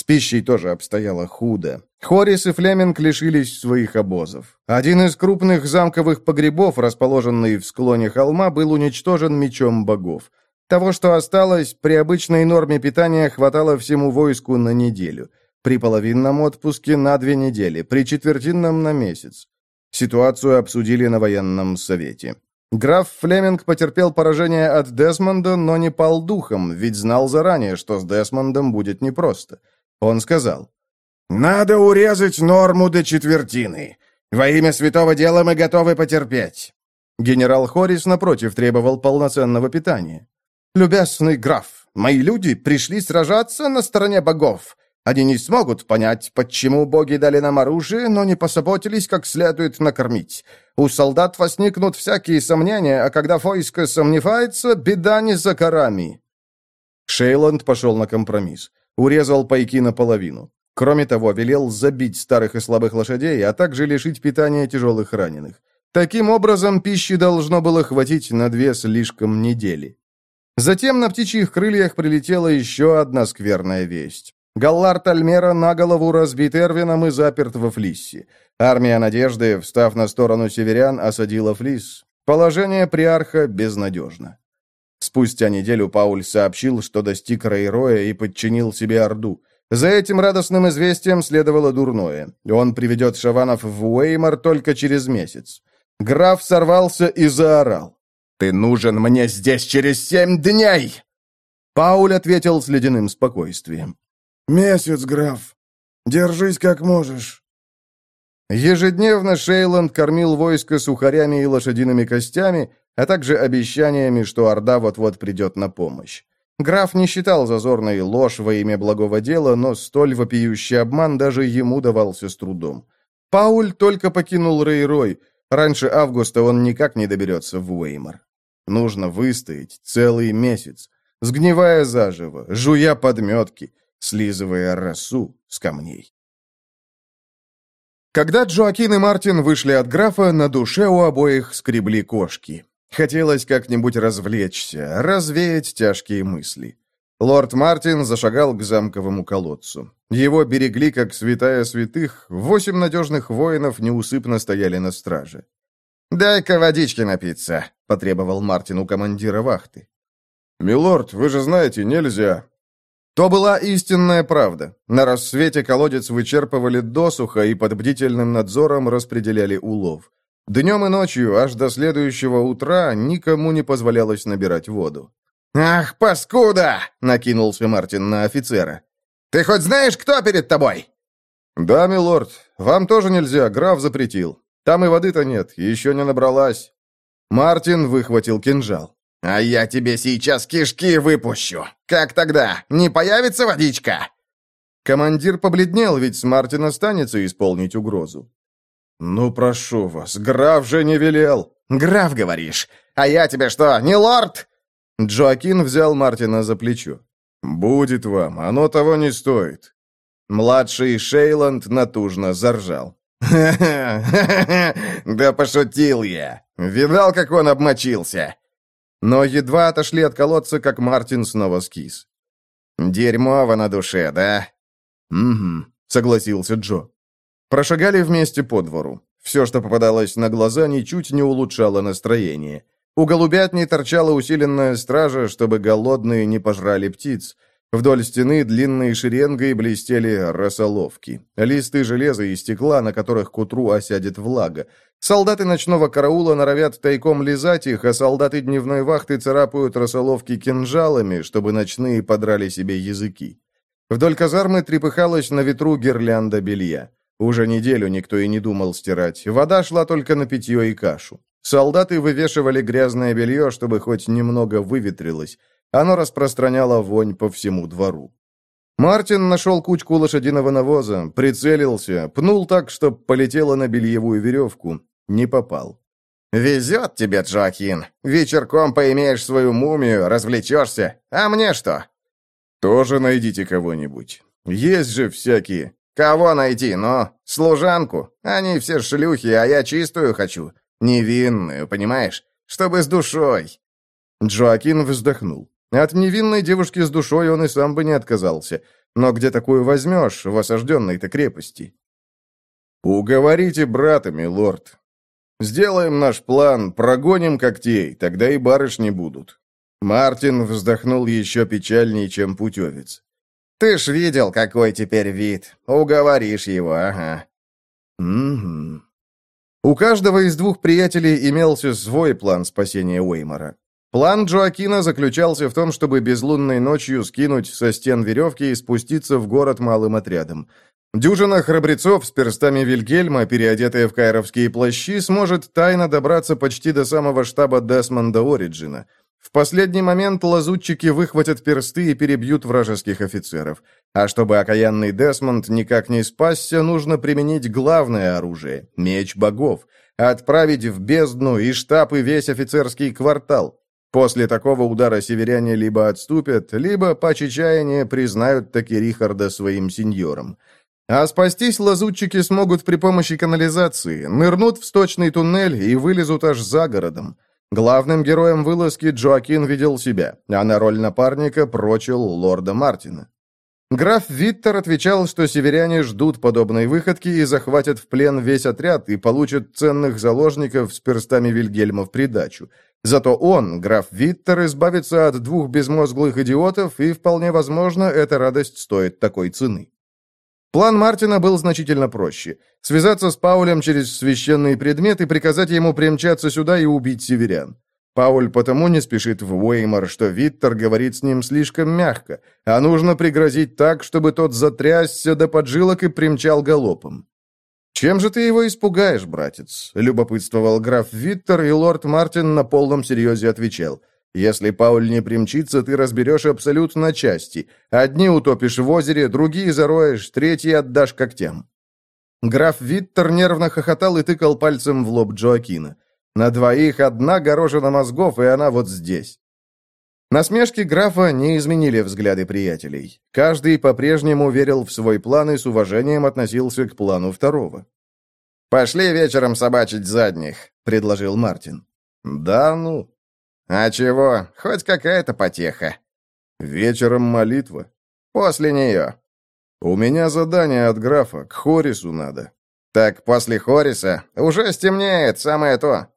С пищей тоже обстояло худо. Хорис и Флеминг лишились своих обозов. Один из крупных замковых погребов, расположенный в склоне холма, был уничтожен мечом богов. Того, что осталось, при обычной норме питания хватало всему войску на неделю. При половинном отпуске на две недели, при четвертинном на месяц. Ситуацию обсудили на военном совете. Граф Флеминг потерпел поражение от Десмонда, но не пал духом, ведь знал заранее, что с Десмондом будет непросто. Он сказал, «Надо урезать норму до четвертины. Во имя святого дела мы готовы потерпеть». Генерал Хорис, напротив, требовал полноценного питания. «Любезный граф, мои люди пришли сражаться на стороне богов. Они не смогут понять, почему боги дали нам оружие, но не позаботились как следует накормить. У солдат возникнут всякие сомнения, а когда войско сомневается, беда не за горами». Шейланд пошел на компромисс. Урезал пайки наполовину. Кроме того, велел забить старых и слабых лошадей, а также лишить питания тяжелых раненых. Таким образом, пищи должно было хватить на две слишком недели. Затем на птичьих крыльях прилетела еще одна скверная весть. Галлар Тальмера на голову разбит Эрвином и заперт во Флиссе. Армия Надежды, встав на сторону северян, осадила Флис. Положение приарха безнадежно. Спустя неделю Пауль сообщил, что достиг Рейроя и подчинил себе Орду. За этим радостным известием следовало дурное. Он приведет шаванов в Уэймар только через месяц. Граф сорвался и заорал. «Ты нужен мне здесь через семь дней!» Пауль ответил с ледяным спокойствием. «Месяц, граф. Держись как можешь». Ежедневно Шейланд кормил войско сухарями и лошадиными костями, а также обещаниями, что Орда вот-вот придет на помощь. Граф не считал зазорной ложь во имя благого дела, но столь вопиющий обман даже ему давался с трудом. Пауль только покинул Рейрой. Раньше августа он никак не доберется в Уэймар. Нужно выстоять целый месяц, сгнивая заживо, жуя подметки, слизывая росу с камней. Когда Джоакин и Мартин вышли от графа, на душе у обоих скребли кошки. Хотелось как-нибудь развлечься, развеять тяжкие мысли. Лорд Мартин зашагал к замковому колодцу. Его берегли, как святая святых, восемь надежных воинов неусыпно стояли на страже. «Дай-ка водички напиться», — потребовал Мартин у командира вахты. «Милорд, вы же знаете, нельзя». То была истинная правда. На рассвете колодец вычерпывали досуха и под бдительным надзором распределяли улов. Днем и ночью, аж до следующего утра, никому не позволялось набирать воду. «Ах, паскуда!» — накинулся Мартин на офицера. «Ты хоть знаешь, кто перед тобой?» «Да, милорд. Вам тоже нельзя, граф запретил. Там и воды-то нет, еще не набралась». Мартин выхватил кинжал. «А я тебе сейчас кишки выпущу. Как тогда? Не появится водичка?» Командир побледнел, ведь с Мартина останется исполнить угрозу. «Ну, прошу вас, граф же не велел». «Граф, говоришь? А я тебе что, не лорд?» Джоакин взял Мартина за плечо. «Будет вам, оно того не стоит». Младший Шейланд натужно заржал. «Ха-ха! Да пошутил я! Видал, как он обмочился!» Но едва отошли от колодца, как Мартин снова скис. «Дерьмово на душе, да?» «Угу», — согласился Джо. Прошагали вместе по двору. Все, что попадалось на глаза, ничуть не улучшало настроение. У голубятни торчала усиленная стража, чтобы голодные не пожрали птиц. Вдоль стены длинной шеренгой блестели росоловки. Листы железа и стекла, на которых к утру осядет влага. Солдаты ночного караула норовят тайком лизать их, а солдаты дневной вахты царапают росоловки кинжалами, чтобы ночные подрали себе языки. Вдоль казармы трепыхалась на ветру гирлянда белья. Уже неделю никто и не думал стирать. Вода шла только на питье и кашу. Солдаты вывешивали грязное белье, чтобы хоть немного выветрилось. Оно распространяло вонь по всему двору. Мартин нашел кучку лошадиного навоза, прицелился, пнул так, что полетело на бельевую веревку. Не попал. «Везет тебе, Джоакин. Вечерком поимеешь свою мумию, развлечешься. А мне что?» «Тоже найдите кого-нибудь. Есть же всякие. «Кого найти, но? Служанку? Они все шлюхи, а я чистую хочу. Невинную, понимаешь? Чтобы с душой». Джоакин вздохнул. От невинной девушки с душой он и сам бы не отказался. Но где такую возьмешь в осажденной-то крепости? «Уговорите брата, милорд. Сделаем наш план, прогоним когтей, тогда и барышни будут». Мартин вздохнул еще печальнее, чем путевец. Ты ж видел, какой теперь вид. Уговоришь его, ага. Угу. У каждого из двух приятелей имелся свой план спасения Уэймора. План Джоакина заключался в том, чтобы безлунной ночью скинуть со стен веревки и спуститься в город малым отрядом. Дюжина храбрецов с перстами Вильгельма, переодетая в кайровские плащи, сможет тайно добраться почти до самого штаба Десмонда Ориджина – в последний момент лазутчики выхватят персты и перебьют вражеских офицеров. А чтобы окаянный Десмонд никак не спасся, нужно применить главное оружие — меч богов. Отправить в бездну и штаб и весь офицерский квартал. После такого удара северяне либо отступят, либо, по чечаянию, признают таки Рихарда своим сеньором. А спастись лазутчики смогут при помощи канализации, нырнут в сточный туннель и вылезут аж за городом. Главным героем вылазки Джоакин видел себя, а на роль напарника прочил лорда Мартина. Граф Виттер отвечал, что северяне ждут подобной выходки и захватят в плен весь отряд и получат ценных заложников с перстами Вильгельма в придачу. Зато он, граф Виттер, избавится от двух безмозглых идиотов, и вполне возможно, эта радость стоит такой цены. План Мартина был значительно проще. Связаться с Паулем через священный предмет и приказать ему примчаться сюда и убить северян. Пауль потому не спешит в Уэймор, что Виттер говорит с ним слишком мягко, а нужно пригрозить так, чтобы тот затрясся до поджилок и примчал галопом. «Чем же ты его испугаешь, братец?» — любопытствовал граф Виттер, и лорд Мартин на полном серьезе отвечал. Если Пауль не примчится, ты разберешь абсолют на части. Одни утопишь в озере, другие зароешь, третьи отдашь когтям». Граф Виттер нервно хохотал и тыкал пальцем в лоб Джоакина. «На двоих одна горошина мозгов, и она вот здесь». Насмешки графа не изменили взгляды приятелей. Каждый по-прежнему верил в свой план и с уважением относился к плану второго. «Пошли вечером собачить задних», — предложил Мартин. «Да ну», «А чего? Хоть какая-то потеха». «Вечером молитва». «После нее». «У меня задание от графа, к Хорису надо». «Так после Хориса уже стемнеет, самое то».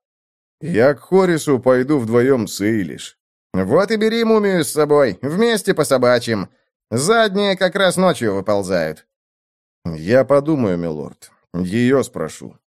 «Я к Хорису пойду вдвоем с Эйлиш». «Вот и бери мумию с собой, вместе по собачьим. Задние как раз ночью выползают». «Я подумаю, милорд. Ее спрошу».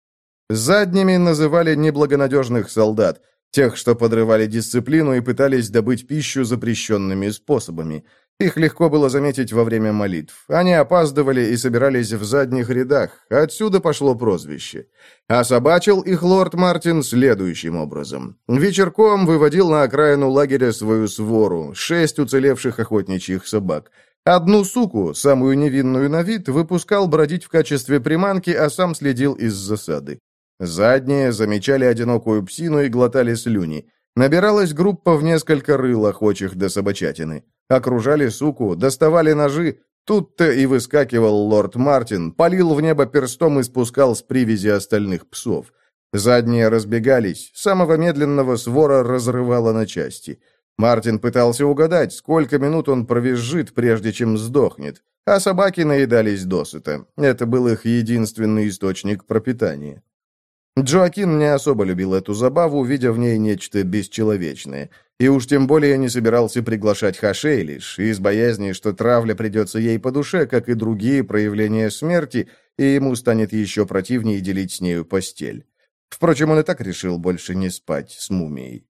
Задними называли неблагонадежных солдат — Тех, что подрывали дисциплину и пытались добыть пищу запрещенными способами. Их легко было заметить во время молитв. Они опаздывали и собирались в задних рядах. Отсюда пошло прозвище. А собачил их лорд Мартин следующим образом. Вечерком выводил на окраину лагеря свою свору, шесть уцелевших охотничьих собак. Одну суку, самую невинную на вид, выпускал бродить в качестве приманки, а сам следил из засады. Задние замечали одинокую псину и глотали слюни. Набиралась группа в несколько рыл охочих до собачатины. Окружали суку, доставали ножи. Тут-то и выскакивал лорд Мартин, полил в небо перстом и спускал с привязи остальных псов. Задние разбегались, самого медленного свора разрывало на части. Мартин пытался угадать, сколько минут он провизжит, прежде чем сдохнет. А собаки наедались досыта. Это был их единственный источник пропитания. Джоакин не особо любил эту забаву, видя в ней нечто бесчеловечное, и уж тем более не собирался приглашать Хашейлиш, из боязни, что травля придется ей по душе, как и другие проявления смерти, и ему станет еще противнее делить с нею постель. Впрочем, он и так решил больше не спать с мумией.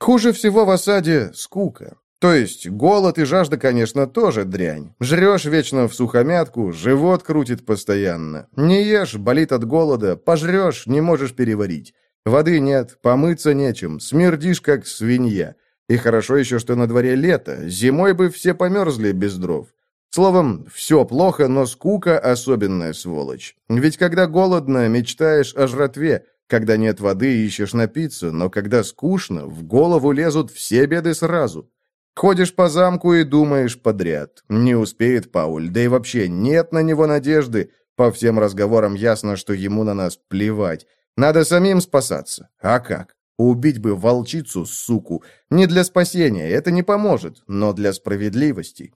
Хуже всего в осаде скука. То есть голод и жажда, конечно, тоже дрянь. Жрешь вечно в сухомятку, живот крутит постоянно. Не ешь, болит от голода, пожрешь, не можешь переварить. Воды нет, помыться нечем, смердишь, как свинья. И хорошо еще, что на дворе лето, зимой бы все померзли без дров. Словом, все плохо, но скука – особенная сволочь. Ведь когда голодно, мечтаешь о жратве, когда нет воды, ищешь напиться, но когда скучно, в голову лезут все беды сразу. Ходишь по замку и думаешь подряд. Не успеет Пауль, да и вообще нет на него надежды. По всем разговорам ясно, что ему на нас плевать. Надо самим спасаться. А как? Убить бы волчицу, суку. Не для спасения, это не поможет, но для справедливости.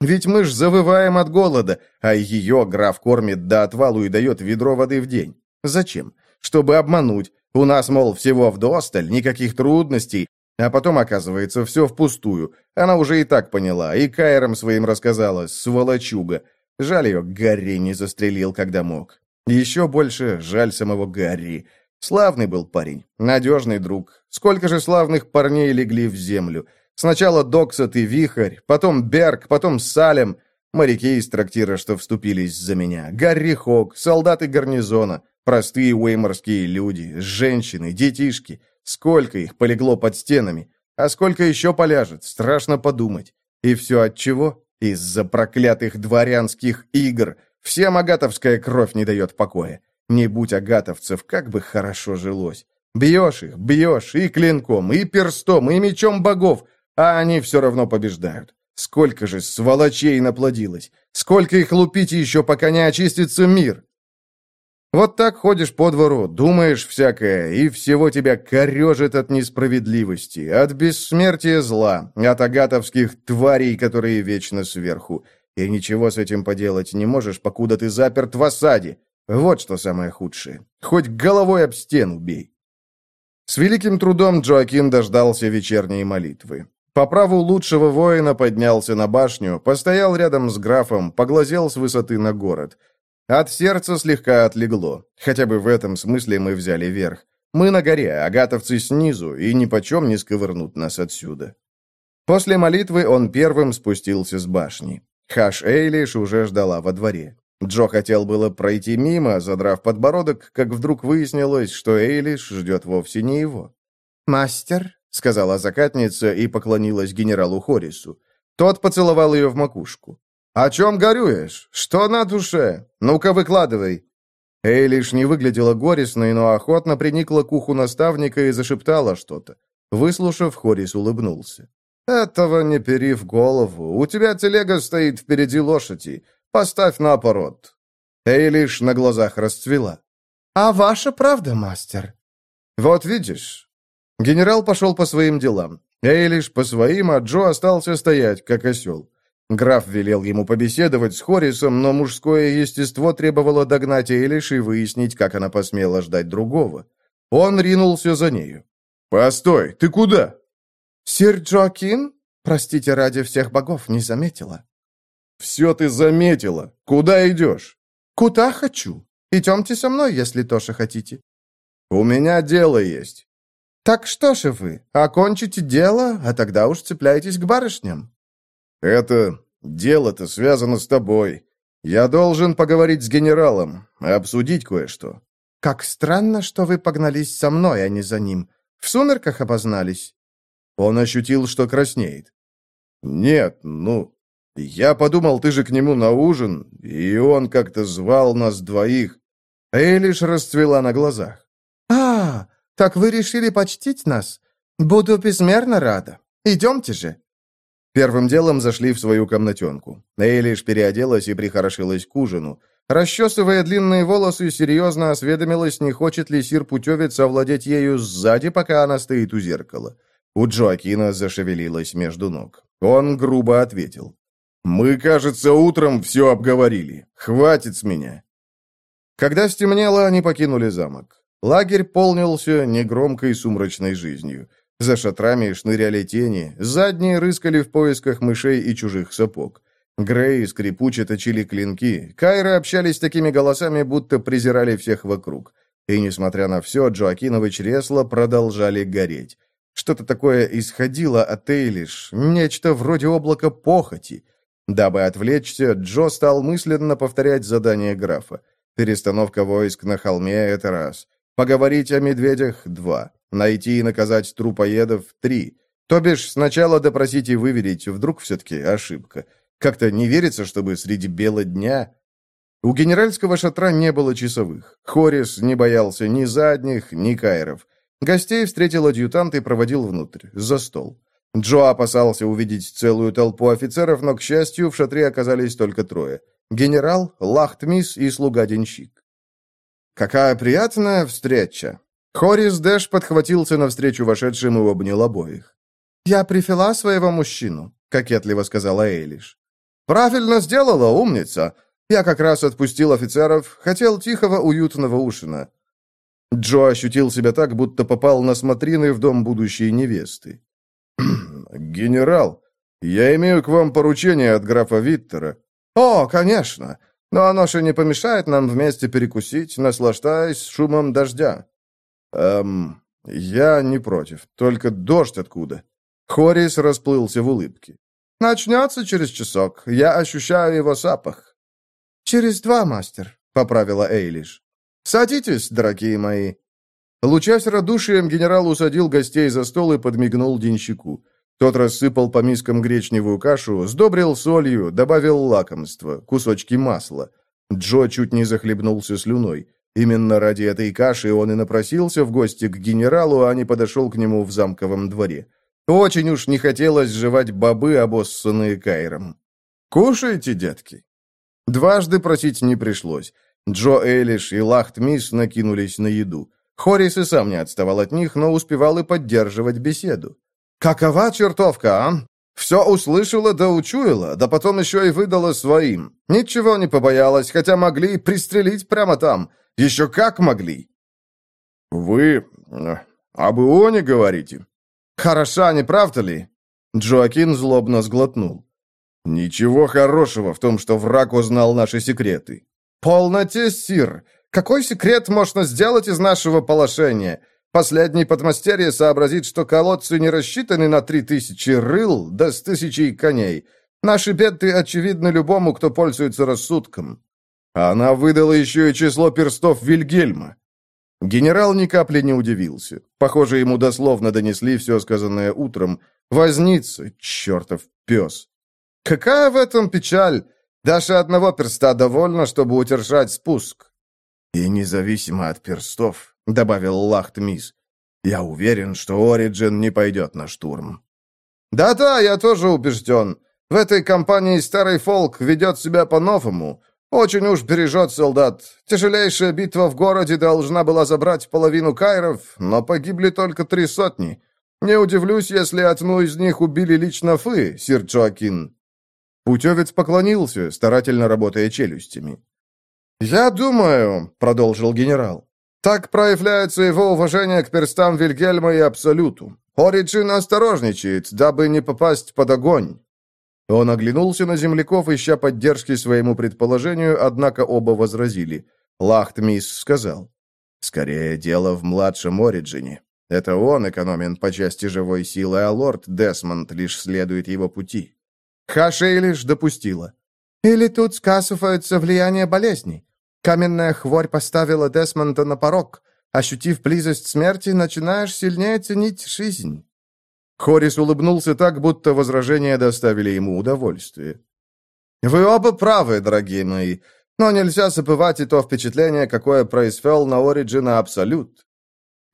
Ведь мы ж завываем от голода, а ее граф кормит до отвалу и дает ведро воды в день. Зачем? Чтобы обмануть. У нас, мол, всего вдосталь, никаких трудностей, а потом, оказывается, все впустую. Она уже и так поняла, и Кайром своим рассказала, сволочуга. Жаль ее, Гарри не застрелил, когда мог. Еще больше жаль самого Гарри. Славный был парень, надежный друг. Сколько же славных парней легли в землю. Сначала Доксат и Вихарь, потом Берг, потом Салем. Моряки из трактира, что вступились за меня. Гарри Хок, солдаты гарнизона, простые уэйморские люди, женщины, детишки. Сколько их полегло под стенами, а сколько еще поляжет, страшно подумать. И все от чего? Из-за проклятых дворянских игр. Всем агатовская кровь не дает покоя. Не будь агатовцев, как бы хорошо жилось. Бьешь их, бьешь и клинком, и перстом, и мечом богов, а они все равно побеждают. Сколько же сволочей наплодилось! Сколько их лупить еще, пока не очистится мир! Вот так ходишь по двору, думаешь всякое, и всего тебя корежит от несправедливости, от бессмертия зла, от агатовских тварей, которые вечно сверху. И ничего с этим поделать не можешь, покуда ты заперт в осаде. Вот что самое худшее. Хоть головой об стену бей. С великим трудом Джоакин дождался вечерней молитвы. По праву лучшего воина поднялся на башню, постоял рядом с графом, поглазел с высоты на город — от сердца слегка отлегло. Хотя бы в этом смысле мы взяли верх. Мы на горе, агатовцы снизу, и ни почем не сковырнут нас отсюда. После молитвы он первым спустился с башни. Хаш Эйлиш уже ждала во дворе. Джо хотел было пройти мимо, задрав подбородок, как вдруг выяснилось, что Эйлиш ждет вовсе не его. «Мастер», — сказала закатница и поклонилась генералу Хорису. Тот поцеловал ее в макушку. «О чем горюешь? Что на душе? Ну-ка, выкладывай!» Эйлиш не выглядела горестной, но охотно приникла к уху наставника и зашептала что-то. Выслушав, Хорис улыбнулся. «Этого не пери в голову. У тебя телега стоит впереди лошади. Поставь на пород». Эйлиш на глазах расцвела. «А ваша правда, мастер?» «Вот видишь». Генерал пошел по своим делам. Эйлиш по своим, а Джо остался стоять, как осел. Граф велел ему побеседовать с Хорисом, но мужское естество требовало догнать Эйлиш и выяснить, как она посмела ждать другого. Он ринулся за нею. «Постой, ты куда?» «Сир Джоакин? Простите, ради всех богов, не заметила». «Все ты заметила. Куда идешь?» «Куда хочу. Идемте со мной, если тоже хотите». «У меня дело есть». «Так что же вы, окончите дело, а тогда уж цепляйтесь к барышням». «Это... дело-то связано с тобой. Я должен поговорить с генералом, обсудить кое-что». «Как странно, что вы погнались со мной, а не за ним. В сумерках обознались». Он ощутил, что краснеет. «Нет, ну, я подумал, ты же к нему на ужин, и он как-то звал нас двоих». Элиш расцвела на глазах. «А, так вы решили почтить нас? Буду безмерно рада. Идемте же». Первым делом зашли в свою комнатенку. Эйлиш переоделась и прихорошилась к ужину. Расчесывая длинные волосы, серьезно осведомилась, не хочет ли сир-путевец овладеть ею сзади, пока она стоит у зеркала. У Джоакина зашевелилась между ног. Он грубо ответил. «Мы, кажется, утром все обговорили. Хватит с меня». Когда стемнело, они покинули замок. Лагерь полнился негромкой сумрачной жизнью. За шатрами шныряли тени, задние рыскали в поисках мышей и чужих сапог. Грей скрипуче точили клинки, Кайры общались такими голосами, будто презирали всех вокруг. И, несмотря на все, Джоакиновы чресла продолжали гореть. Что-то такое исходило от Эйлиш, нечто вроде облака похоти. Дабы отвлечься, Джо стал мысленно повторять задание графа. Перестановка войск на холме — это раз. Поговорить о медведях — два. Найти и наказать трупоедов — три. То бишь, сначала допросить и выверить, вдруг все-таки ошибка. Как-то не верится, чтобы среди бела дня... У генеральского шатра не было часовых. Хорис не боялся ни задних, ни кайров. Гостей встретил адъютант и проводил внутрь, за стол. Джо опасался увидеть целую толпу офицеров, но, к счастью, в шатре оказались только трое. Генерал, лахтмис и слуга-денщик. «Какая приятная встреча!» Хорис Дэш подхватился навстречу вошедшим и обнял обоих. «Я прифила своего мужчину», — кокетливо сказала Эйлиш. «Правильно сделала, умница. Я как раз отпустил офицеров, хотел тихого, уютного ужина». Джо ощутил себя так, будто попал на смотрины в дом будущей невесты. «Генерал, я имею к вам поручение от графа Виттера». «О, конечно. Но оно же не помешает нам вместе перекусить, наслаждаясь шумом дождя». «Эм, я не против. Только дождь откуда?» Хорис расплылся в улыбке. «Начнется через часок. Я ощущаю его запах». «Через два, мастер», — поправила Эйлиш. «Садитесь, дорогие мои». Лучась радушием, генерал усадил гостей за стол и подмигнул денщику. Тот рассыпал по мискам гречневую кашу, сдобрил солью, добавил лакомство, кусочки масла. Джо чуть не захлебнулся слюной. Именно ради этой каши он и напросился в гости к генералу, а не подошел к нему в замковом дворе. Очень уж не хотелось жевать бобы, обоссанные Кайром. «Кушайте, детки». Дважды просить не пришлось. Джо Эйлиш и Лахт Мисс накинулись на еду. Хорис и сам не отставал от них, но успевал и поддерживать беседу. «Какова чертовка, а? Все услышала да учуяла, да потом еще и выдала своим. Ничего не побоялась, хотя могли пристрелить прямо там. Еще как могли!» «Вы э, об Ионе говорите?» «Хороша, не правда ли?» Джоакин злобно сглотнул. «Ничего хорошего в том, что враг узнал наши секреты». «Полноте, сир! Какой секрет можно сделать из нашего положения? Последний подмастерье сообразит, что колодцы не рассчитаны на три тысячи рыл да с тысячей коней. Наши беды очевидны любому, кто пользуется рассудком. Она выдала еще и число перстов Вильгельма. Генерал ни капли не удивился. Похоже, ему дословно донесли все сказанное утром. Возница, чертов пес. Какая в этом печаль? Даже одного перста довольно, чтобы удержать спуск. И независимо от перстов, добавил Лахт Мисс, я уверен, что Ориджин не пойдет на штурм. Да-да, я тоже убежден. В этой компании старый фолк ведет себя по-новому. Очень уж бережет солдат. Тяжелейшая битва в городе должна была забрать половину кайров, но погибли только три сотни. Не удивлюсь, если одну из них убили лично Фы, сир Джоакин». Путевец поклонился, старательно работая челюстями. «Я думаю», — продолжил генерал, — «так проявляется его уважение к перстам Вильгельма и Абсолюту. Ориджин осторожничает, дабы не попасть под огонь. Он оглянулся на земляков, ища поддержки своему предположению, однако оба возразили. Лахтмис сказал, «Скорее дело в младшем Ориджине. Это он экономен по части живой силы, а лорд Десмонд лишь следует его пути». Хашей лишь допустила. «Или тут сказывается влияние болезней. Каменная хворь поставила Десмонда на порог. Ощутив близость смерти, начинаешь сильнее ценить жизнь». Хорис улыбнулся так, будто возражения доставили ему удовольствие. «Вы оба правы, дорогие мои, но нельзя забывать и то впечатление, какое произвел на Ориджина Абсолют».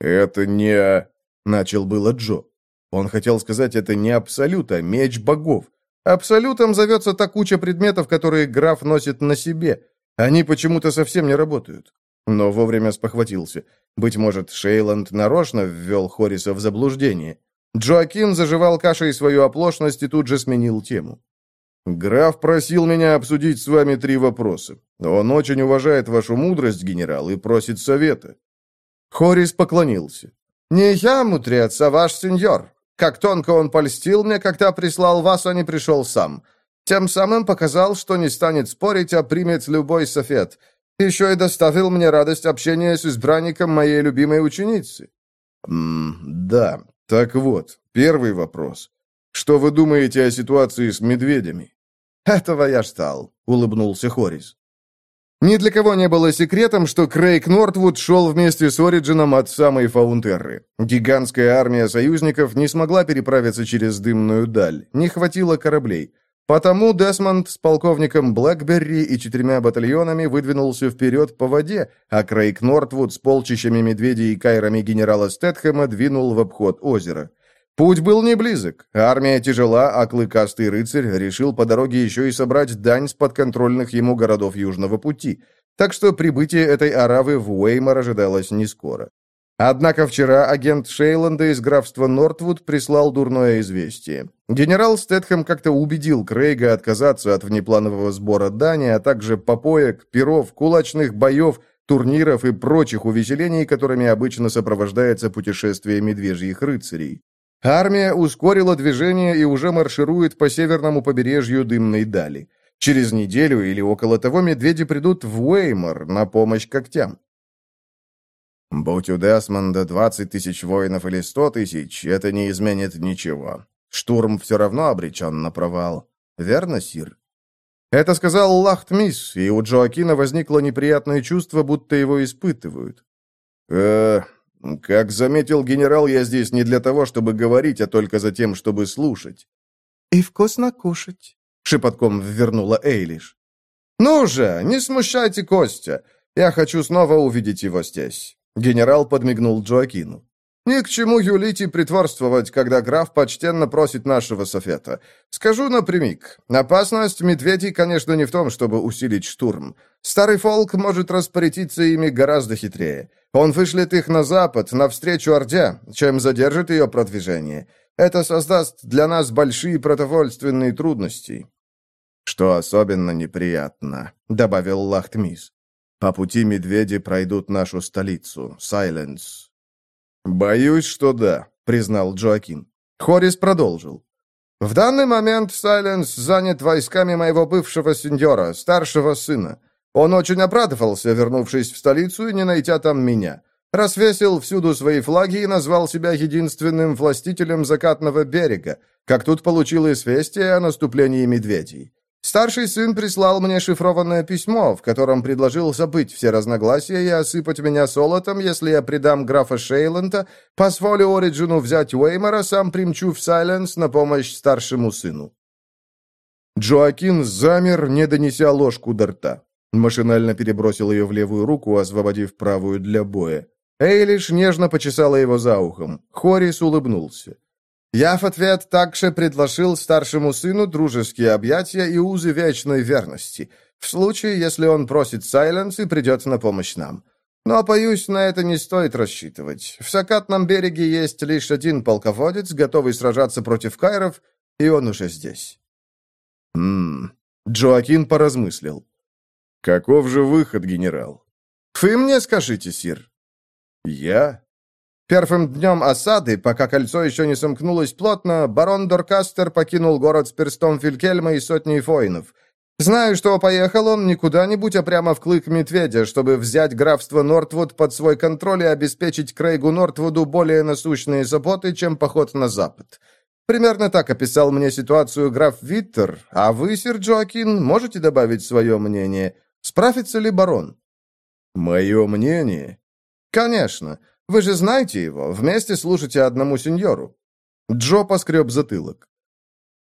«Это не...» — начал было Джо. Он хотел сказать, это не Абсолют, а меч богов. Абсолютом зовется та куча предметов, которые граф носит на себе. Они почему-то совсем не работают. Но вовремя спохватился. Быть может, Шейланд нарочно ввел Хориса в заблуждение. Джоакин заживал кашей свою оплошность и тут же сменил тему. Граф просил меня обсудить с вами три вопроса. Он очень уважает вашу мудрость, генерал, и просит совета». Хорис поклонился. «Не я, мудрец, а ваш сеньор. Как тонко он польстил мне, когда прислал вас, а не пришел сам. Тем самым показал, что не станет спорить, а примет любой совет. Еще и доставил мне радость общения с избранником моей любимой ученицы». М «Да, так вот, первый вопрос. Что вы думаете о ситуации с медведями?» «Этого я ждал», — улыбнулся Хорис. Ни для кого не было секретом, что Крейг Нортвуд шел вместе с Ориджином от самой Фаунтерры. Гигантская армия союзников не смогла переправиться через дымную даль, не хватило кораблей. Потому Десмонд с полковником Блэкберри и четырьмя батальонами выдвинулся вперед по воде, а Крейг Нортвуд с полчищами медведей и кайрами генерала Стэтхэма двинул в обход озера. Путь был не близок. Армия тяжела, а клыкастый рыцарь решил по дороге еще и собрать дань с подконтрольных ему городов Южного пути. Так что прибытие этой аравы в Уэймор ожидалось не скоро. Однако вчера агент Шейланда из графства Нортвуд прислал дурное известие. Генерал Стэтхэм как-то убедил Крейга отказаться от внепланового сбора дани, а также попоек, перов, кулачных боев, турниров и прочих увеселений, которыми обычно сопровождается путешествие медвежьих рыцарей. Армия ускорила движение и уже марширует по северному побережью Дымной Дали. Через неделю или около того медведи придут в Уэймор на помощь когтям. Будь у Десмонда 20 тысяч воинов или 100 тысяч, это не изменит ничего. Штурм все равно обречен на провал. Верно, Сир? Это сказал Лахтмис, и у Джоакина возникло неприятное чувство, будто его испытывают. э как заметил генерал, я здесь не для того, чтобы говорить, а только за тем, чтобы слушать. И вкусно кушать, шепотком вернула Эйлиш. Ну же, не смущайте Костя. Я хочу снова увидеть его здесь. Генерал подмигнул Джоакину. «Ни к чему юлить и притворствовать, когда граф почтенно просит нашего совета. Скажу напрямик. Опасность медведей, конечно, не в том, чтобы усилить штурм. Старый фолк может распорядиться ими гораздо хитрее. Он вышлет их на запад, навстречу Орде, чем задержит ее продвижение. Это создаст для нас большие продовольственные трудности». «Что особенно неприятно», — добавил Лахтмис. «По пути медведи пройдут нашу столицу, Сайленс, «Боюсь, что да», — признал Джоакин. Хорис продолжил. «В данный момент Сайленс занят войсками моего бывшего сеньора, старшего сына. Он очень обрадовался, вернувшись в столицу и не найдя там меня. Расвесил всюду свои флаги и назвал себя единственным властителем закатного берега, как тут получил известие о наступлении медведей. Старший сын прислал мне шифрованное письмо, в котором предложил забыть все разногласия и осыпать меня золотом, если я предам графа Шейлента, позволю Ориджину взять Уэймора, сам примчу в Сайленс на помощь старшему сыну». Джоакин замер, не донеся ложку до рта. Машинально перебросил ее в левую руку, освободив правую для боя. Эйлиш нежно почесала его за ухом. Хорис улыбнулся. Я в ответ также предложил старшему сыну дружеские объятия и узы вечной верности, в случае, если он просит Сайленс и придет на помощь нам. Но, боюсь, на это не стоит рассчитывать. В Сакатном береге есть лишь один полководец, готовый сражаться против кайров, и он уже здесь. Ммм, Джоакин поразмыслил. Каков же выход, генерал? Вы мне скажите, сир. Я? Первым днем осады, пока кольцо еще не сомкнулось плотно, барон Доркастер покинул город с перстом Филькельма и сотней воинов. Знаю, что поехал он не куда-нибудь, а прямо в клык медведя, чтобы взять графство Нортвуд под свой контроль и обеспечить Крейгу Нортвуду более насущные заботы, чем поход на запад. Примерно так описал мне ситуацию граф Виттер, а вы, сир Джоакин, можете добавить свое мнение? Справится ли барон? Мое мнение? Конечно. Вы же знаете его, вместе служите одному сеньору». Джо поскреб затылок.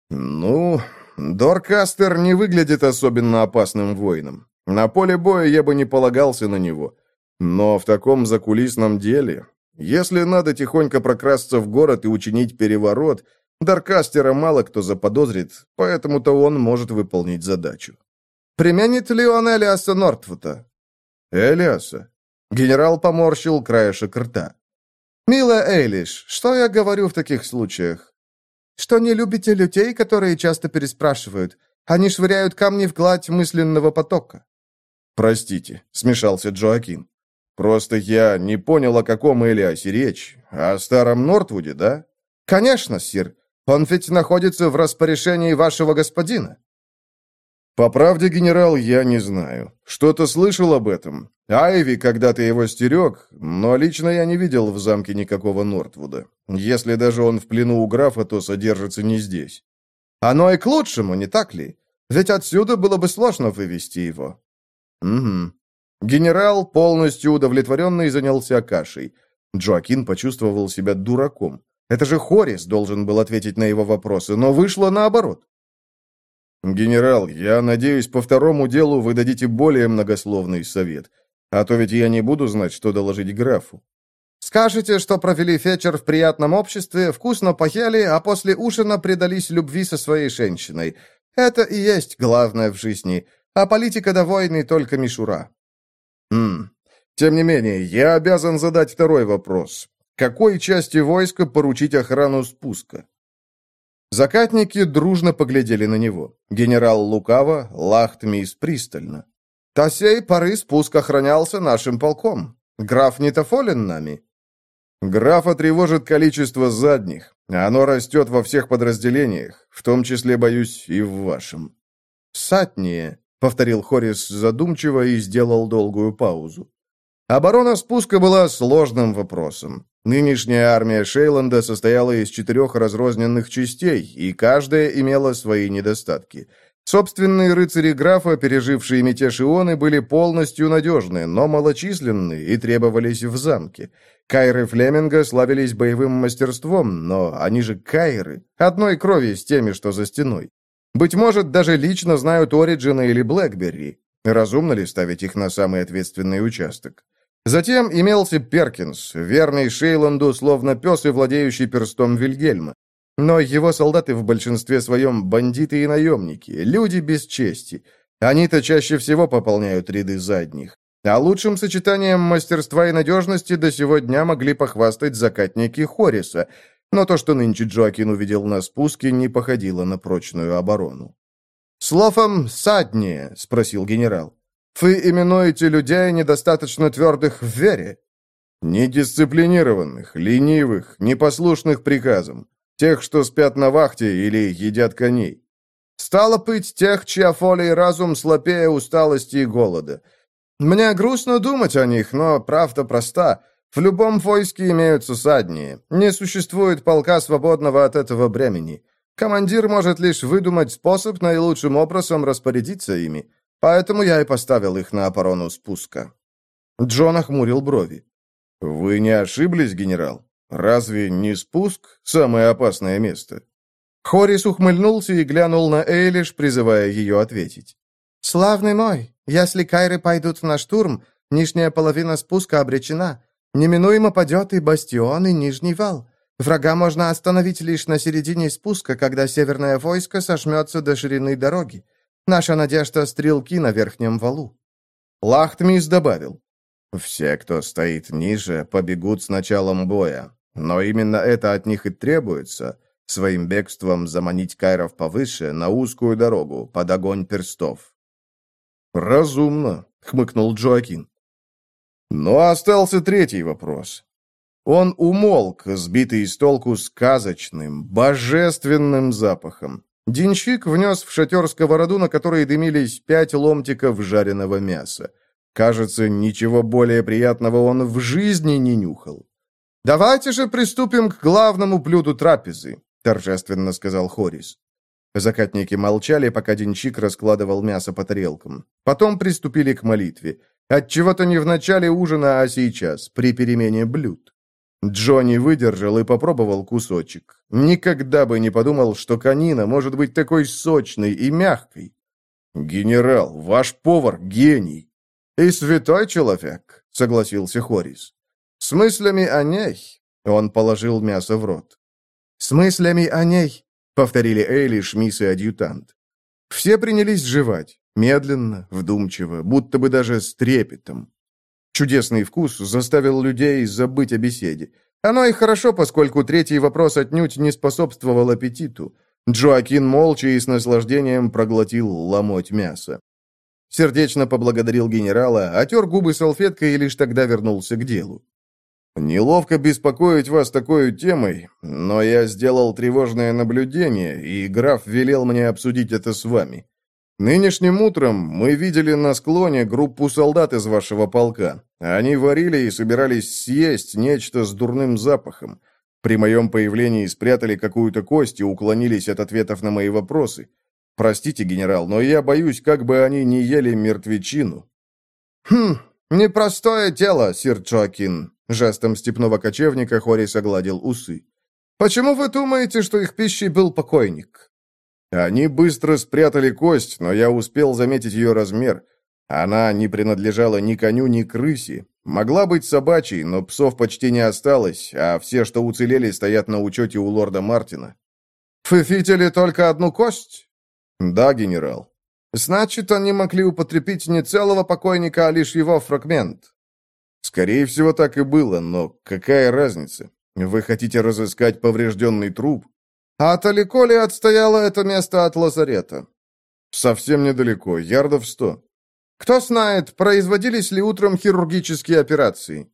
«Ну, Доркастер не выглядит особенно опасным воином. На поле боя я бы не полагался на него. Но в таком закулисном деле, если надо тихонько прокрасться в город и учинить переворот, Даркастера мало кто заподозрит, поэтому-то он может выполнить задачу. Применит ли он Элиаса Нортвута? Элиаса? Генерал поморщил краешек рта. «Милая Эйлиш, что я говорю в таких случаях? Что не любите людей, которые часто переспрашивают. Они швыряют камни в гладь мысленного потока». «Простите», — смешался Джоакин. «Просто я не понял, о каком Элиасе речь. О старом Нортвуде, да?» «Конечно, сир. Он ведь находится в распоряжении вашего господина». «По правде, генерал, я не знаю. Что-то слышал об этом. Айви когда-то его стерег, но лично я не видел в замке никакого Нортвуда. Если даже он в плену у графа, то содержится не здесь». «Оно и к лучшему, не так ли? Ведь отсюда было бы сложно вывести его». «Угу». Генерал, полностью удовлетворенный, занялся кашей. Джоакин почувствовал себя дураком. Это же Хорис должен был ответить на его вопросы, но вышло наоборот. «Генерал, я надеюсь, по второму делу вы дадите более многословный совет, а то ведь я не буду знать, что доложить графу». «Скажете, что провели вечер в приятном обществе, вкусно поели, а после ужина предались любви со своей женщиной. Это и есть главное в жизни, а политика до войны только мишура». «Хм. Тем не менее, я обязан задать второй вопрос. Какой части войска поручить охрану спуска?» Закатники дружно поглядели на него. Генерал лукаво, Лахтмис пристально. «До сей поры спуск охранялся нашим полком. Граф не тофолен нами». «Графа тревожит количество задних. Оно растет во всех подразделениях, в том числе, боюсь, и в вашем». «Сатнее», — повторил Хорис задумчиво и сделал долгую паузу. Оборона спуска была сложным вопросом. Нынешняя армия Шейланда состояла из четырех разрозненных частей, и каждая имела свои недостатки. Собственные рыцари графа, пережившие мятеж Ионы, были полностью надежны, но малочисленны и требовались в замке. Кайры Флеминга славились боевым мастерством, но они же кайры, одной крови с теми, что за стеной. Быть может, даже лично знают Ориджина или Блэкберри. Разумно ли ставить их на самый ответственный участок? Затем имелся Перкинс, верный Шейланду, словно пес и владеющий перстом Вильгельма. Но его солдаты в большинстве своем бандиты и наемники, люди без чести. Они-то чаще всего пополняют ряды задних. А лучшим сочетанием мастерства и надежности до сего дня могли похвастать закатники Хориса, но то, что нынче Джоакин увидел на спуске, не походило на прочную оборону. «Словом, саднее?» — спросил генерал. Вы именуете людей недостаточно твердых в вере?» «Недисциплинированных, ленивых, непослушных приказам. Тех, что спят на вахте или едят коней». «Стало быть, тех, чья воля и разум слабее усталости и голода. Мне грустно думать о них, но правда проста. В любом войске имеются садние. Не существует полка, свободного от этого бремени. Командир может лишь выдумать способ наилучшим образом распорядиться ими. Поэтому я и поставил их на оборону спуска». Джон охмурил брови. «Вы не ошиблись, генерал? Разве не спуск — самое опасное место?» Хорис ухмыльнулся и глянул на Эйлиш, призывая ее ответить. «Славный мой, если кайры пойдут на штурм, нижняя половина спуска обречена. Неминуемо падет и бастион, и нижний вал. Врага можно остановить лишь на середине спуска, когда северное войско сожмется до ширины дороги. Наша надежда — стрелки на верхнем валу». Лахтмис добавил. «Все, кто стоит ниже, побегут с началом боя. Но именно это от них и требуется — своим бегством заманить кайров повыше на узкую дорогу под огонь перстов». «Разумно», — хмыкнул Джоакин. Но остался третий вопрос. Он умолк, сбитый с толку сказочным, божественным запахом. Денщик внес в шатер сковороду, на которой дымились пять ломтиков жареного мяса. Кажется, ничего более приятного он в жизни не нюхал. «Давайте же приступим к главному блюду трапезы», — торжественно сказал Хорис. Закатники молчали, пока денщик раскладывал мясо по тарелкам. Потом приступили к молитве. Отчего-то не в начале ужина, а сейчас, при перемене блюд. Джонни выдержал и попробовал кусочек. Никогда бы не подумал, что конина может быть такой сочной и мягкой. «Генерал, ваш повар — гений!» «И святой человек», — согласился Хорис. «С мыслями о ней...» — он положил мясо в рот. «С мыслями о ней...» — повторили Эйли, Шмис и адъютант. Все принялись жевать, медленно, вдумчиво, будто бы даже с трепетом. Чудесный вкус заставил людей забыть о беседе. Оно и хорошо, поскольку третий вопрос отнюдь не способствовал аппетиту. Джоакин молча и с наслаждением проглотил ломоть мяса. Сердечно поблагодарил генерала, отер губы салфеткой и лишь тогда вернулся к делу. «Неловко беспокоить вас такой темой, но я сделал тревожное наблюдение, и граф велел мне обсудить это с вами. Нынешним утром мы видели на склоне группу солдат из вашего полка. Они варили и собирались съесть нечто с дурным запахом. При моем появлении спрятали какую-то кость и уклонились от ответов на мои вопросы. Простите, генерал, но я боюсь, как бы они не ели мертвечину». «Хм, непростое дело, сир Джоакин», — жестом степного кочевника Хорис огладил усы. «Почему вы думаете, что их пищей был покойник?» Они быстро спрятали кость, но я успел заметить ее размер. Она не принадлежала ни коню, ни крысе. Могла быть собачьей, но псов почти не осталось, а все, что уцелели, стоят на учете у лорда Мартина. «Вы видели только одну кость?» «Да, генерал». «Значит, они могли употребить не целого покойника, а лишь его фрагмент». «Скорее всего, так и было, но какая разница? Вы хотите разыскать поврежденный труп?» «А далеко ли отстояло это место от лазарета?» «Совсем недалеко, ярдов сто». «Кто знает, производились ли утром хирургические операции?»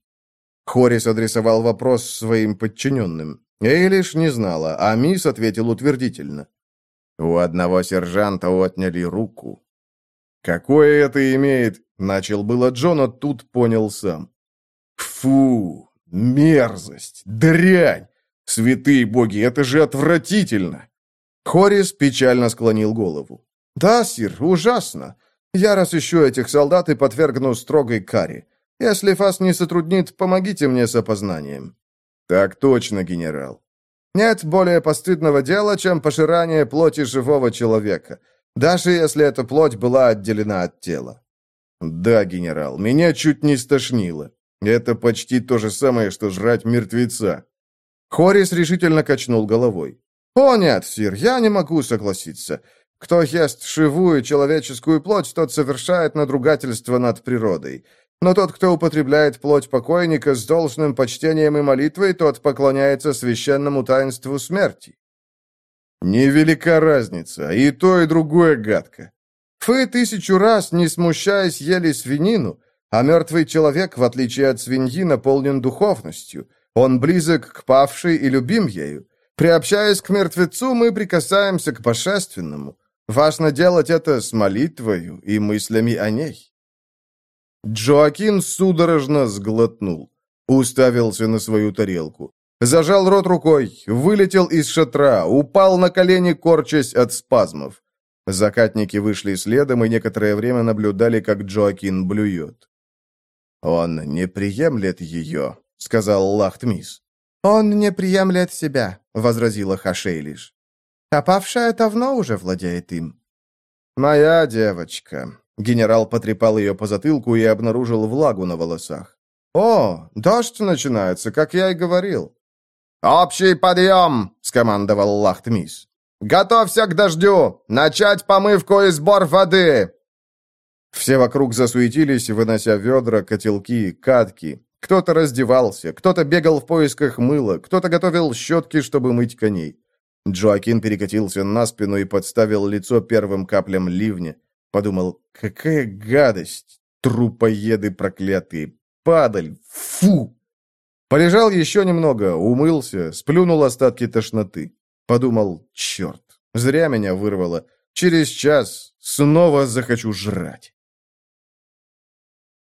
Хорис адресовал вопрос своим подчиненным. Эйлиш не знала, а мисс ответил утвердительно. У одного сержанта отняли руку. «Какое это имеет?» — начал было Джон, а тут понял сам. «Фу! Мерзость! Дрянь! Святые боги, это же отвратительно!» Хорис печально склонил голову. «Да, сир, ужасно. Я разыщу этих солдат и подвергну строгой каре. Если вас не сотруднит, помогите мне с опознанием». «Так точно, генерал». Нет более постыдного дела, чем пожирание плоти живого человека, даже если эта плоть была отделена от тела. Да, генерал, меня чуть не стошнило. Это почти то же самое, что жрать мертвеца. Хорис решительно качнул головой. «О нет, сир, я не могу согласиться. Кто ест живую человеческую плоть, тот совершает надругательство над природой. Но тот, кто употребляет плоть покойника с должным почтением и молитвой, тот поклоняется священному таинству смерти. Невелика разница, и то, и другое гадко. Вы тысячу раз, не смущаясь, ели свинину, а мертвый человек, в отличие от свиньи, наполнен духовностью. Он близок к павшей и любим ею. Приобщаясь к мертвецу, мы прикасаемся к божественному. Важно делать это с молитвою и мыслями о ней. Джоакин судорожно сглотнул. Уставился на свою тарелку. Зажал рот рукой, вылетел из шатра, упал на колени, корчась от спазмов. Закатники вышли следом и некоторое время наблюдали, как Джоакин блюет. «Он не приемлет ее», — сказал Лахтмис. «Он не приемлет себя», — возразила Хашейлиш. «А павшая давно уже владеет им». «Моя девочка», Генерал потрепал ее по затылку и обнаружил влагу на волосах. «О, дождь начинается, как я и говорил». «Общий подъем!» — скомандовал Лахтмис. «Готовься к дождю! Начать помывку и сбор воды!» Все вокруг засуетились, вынося ведра, котелки, катки. Кто-то раздевался, кто-то бегал в поисках мыла, кто-то готовил щетки, чтобы мыть коней. Джоакин перекатился на спину и подставил лицо первым каплям ливня. Подумал, какая гадость, трупоеды проклятые, падаль, фу! Полежал еще немного, умылся, сплюнул остатки тошноты. Подумал, черт, зря меня вырвало. Через час снова захочу жрать.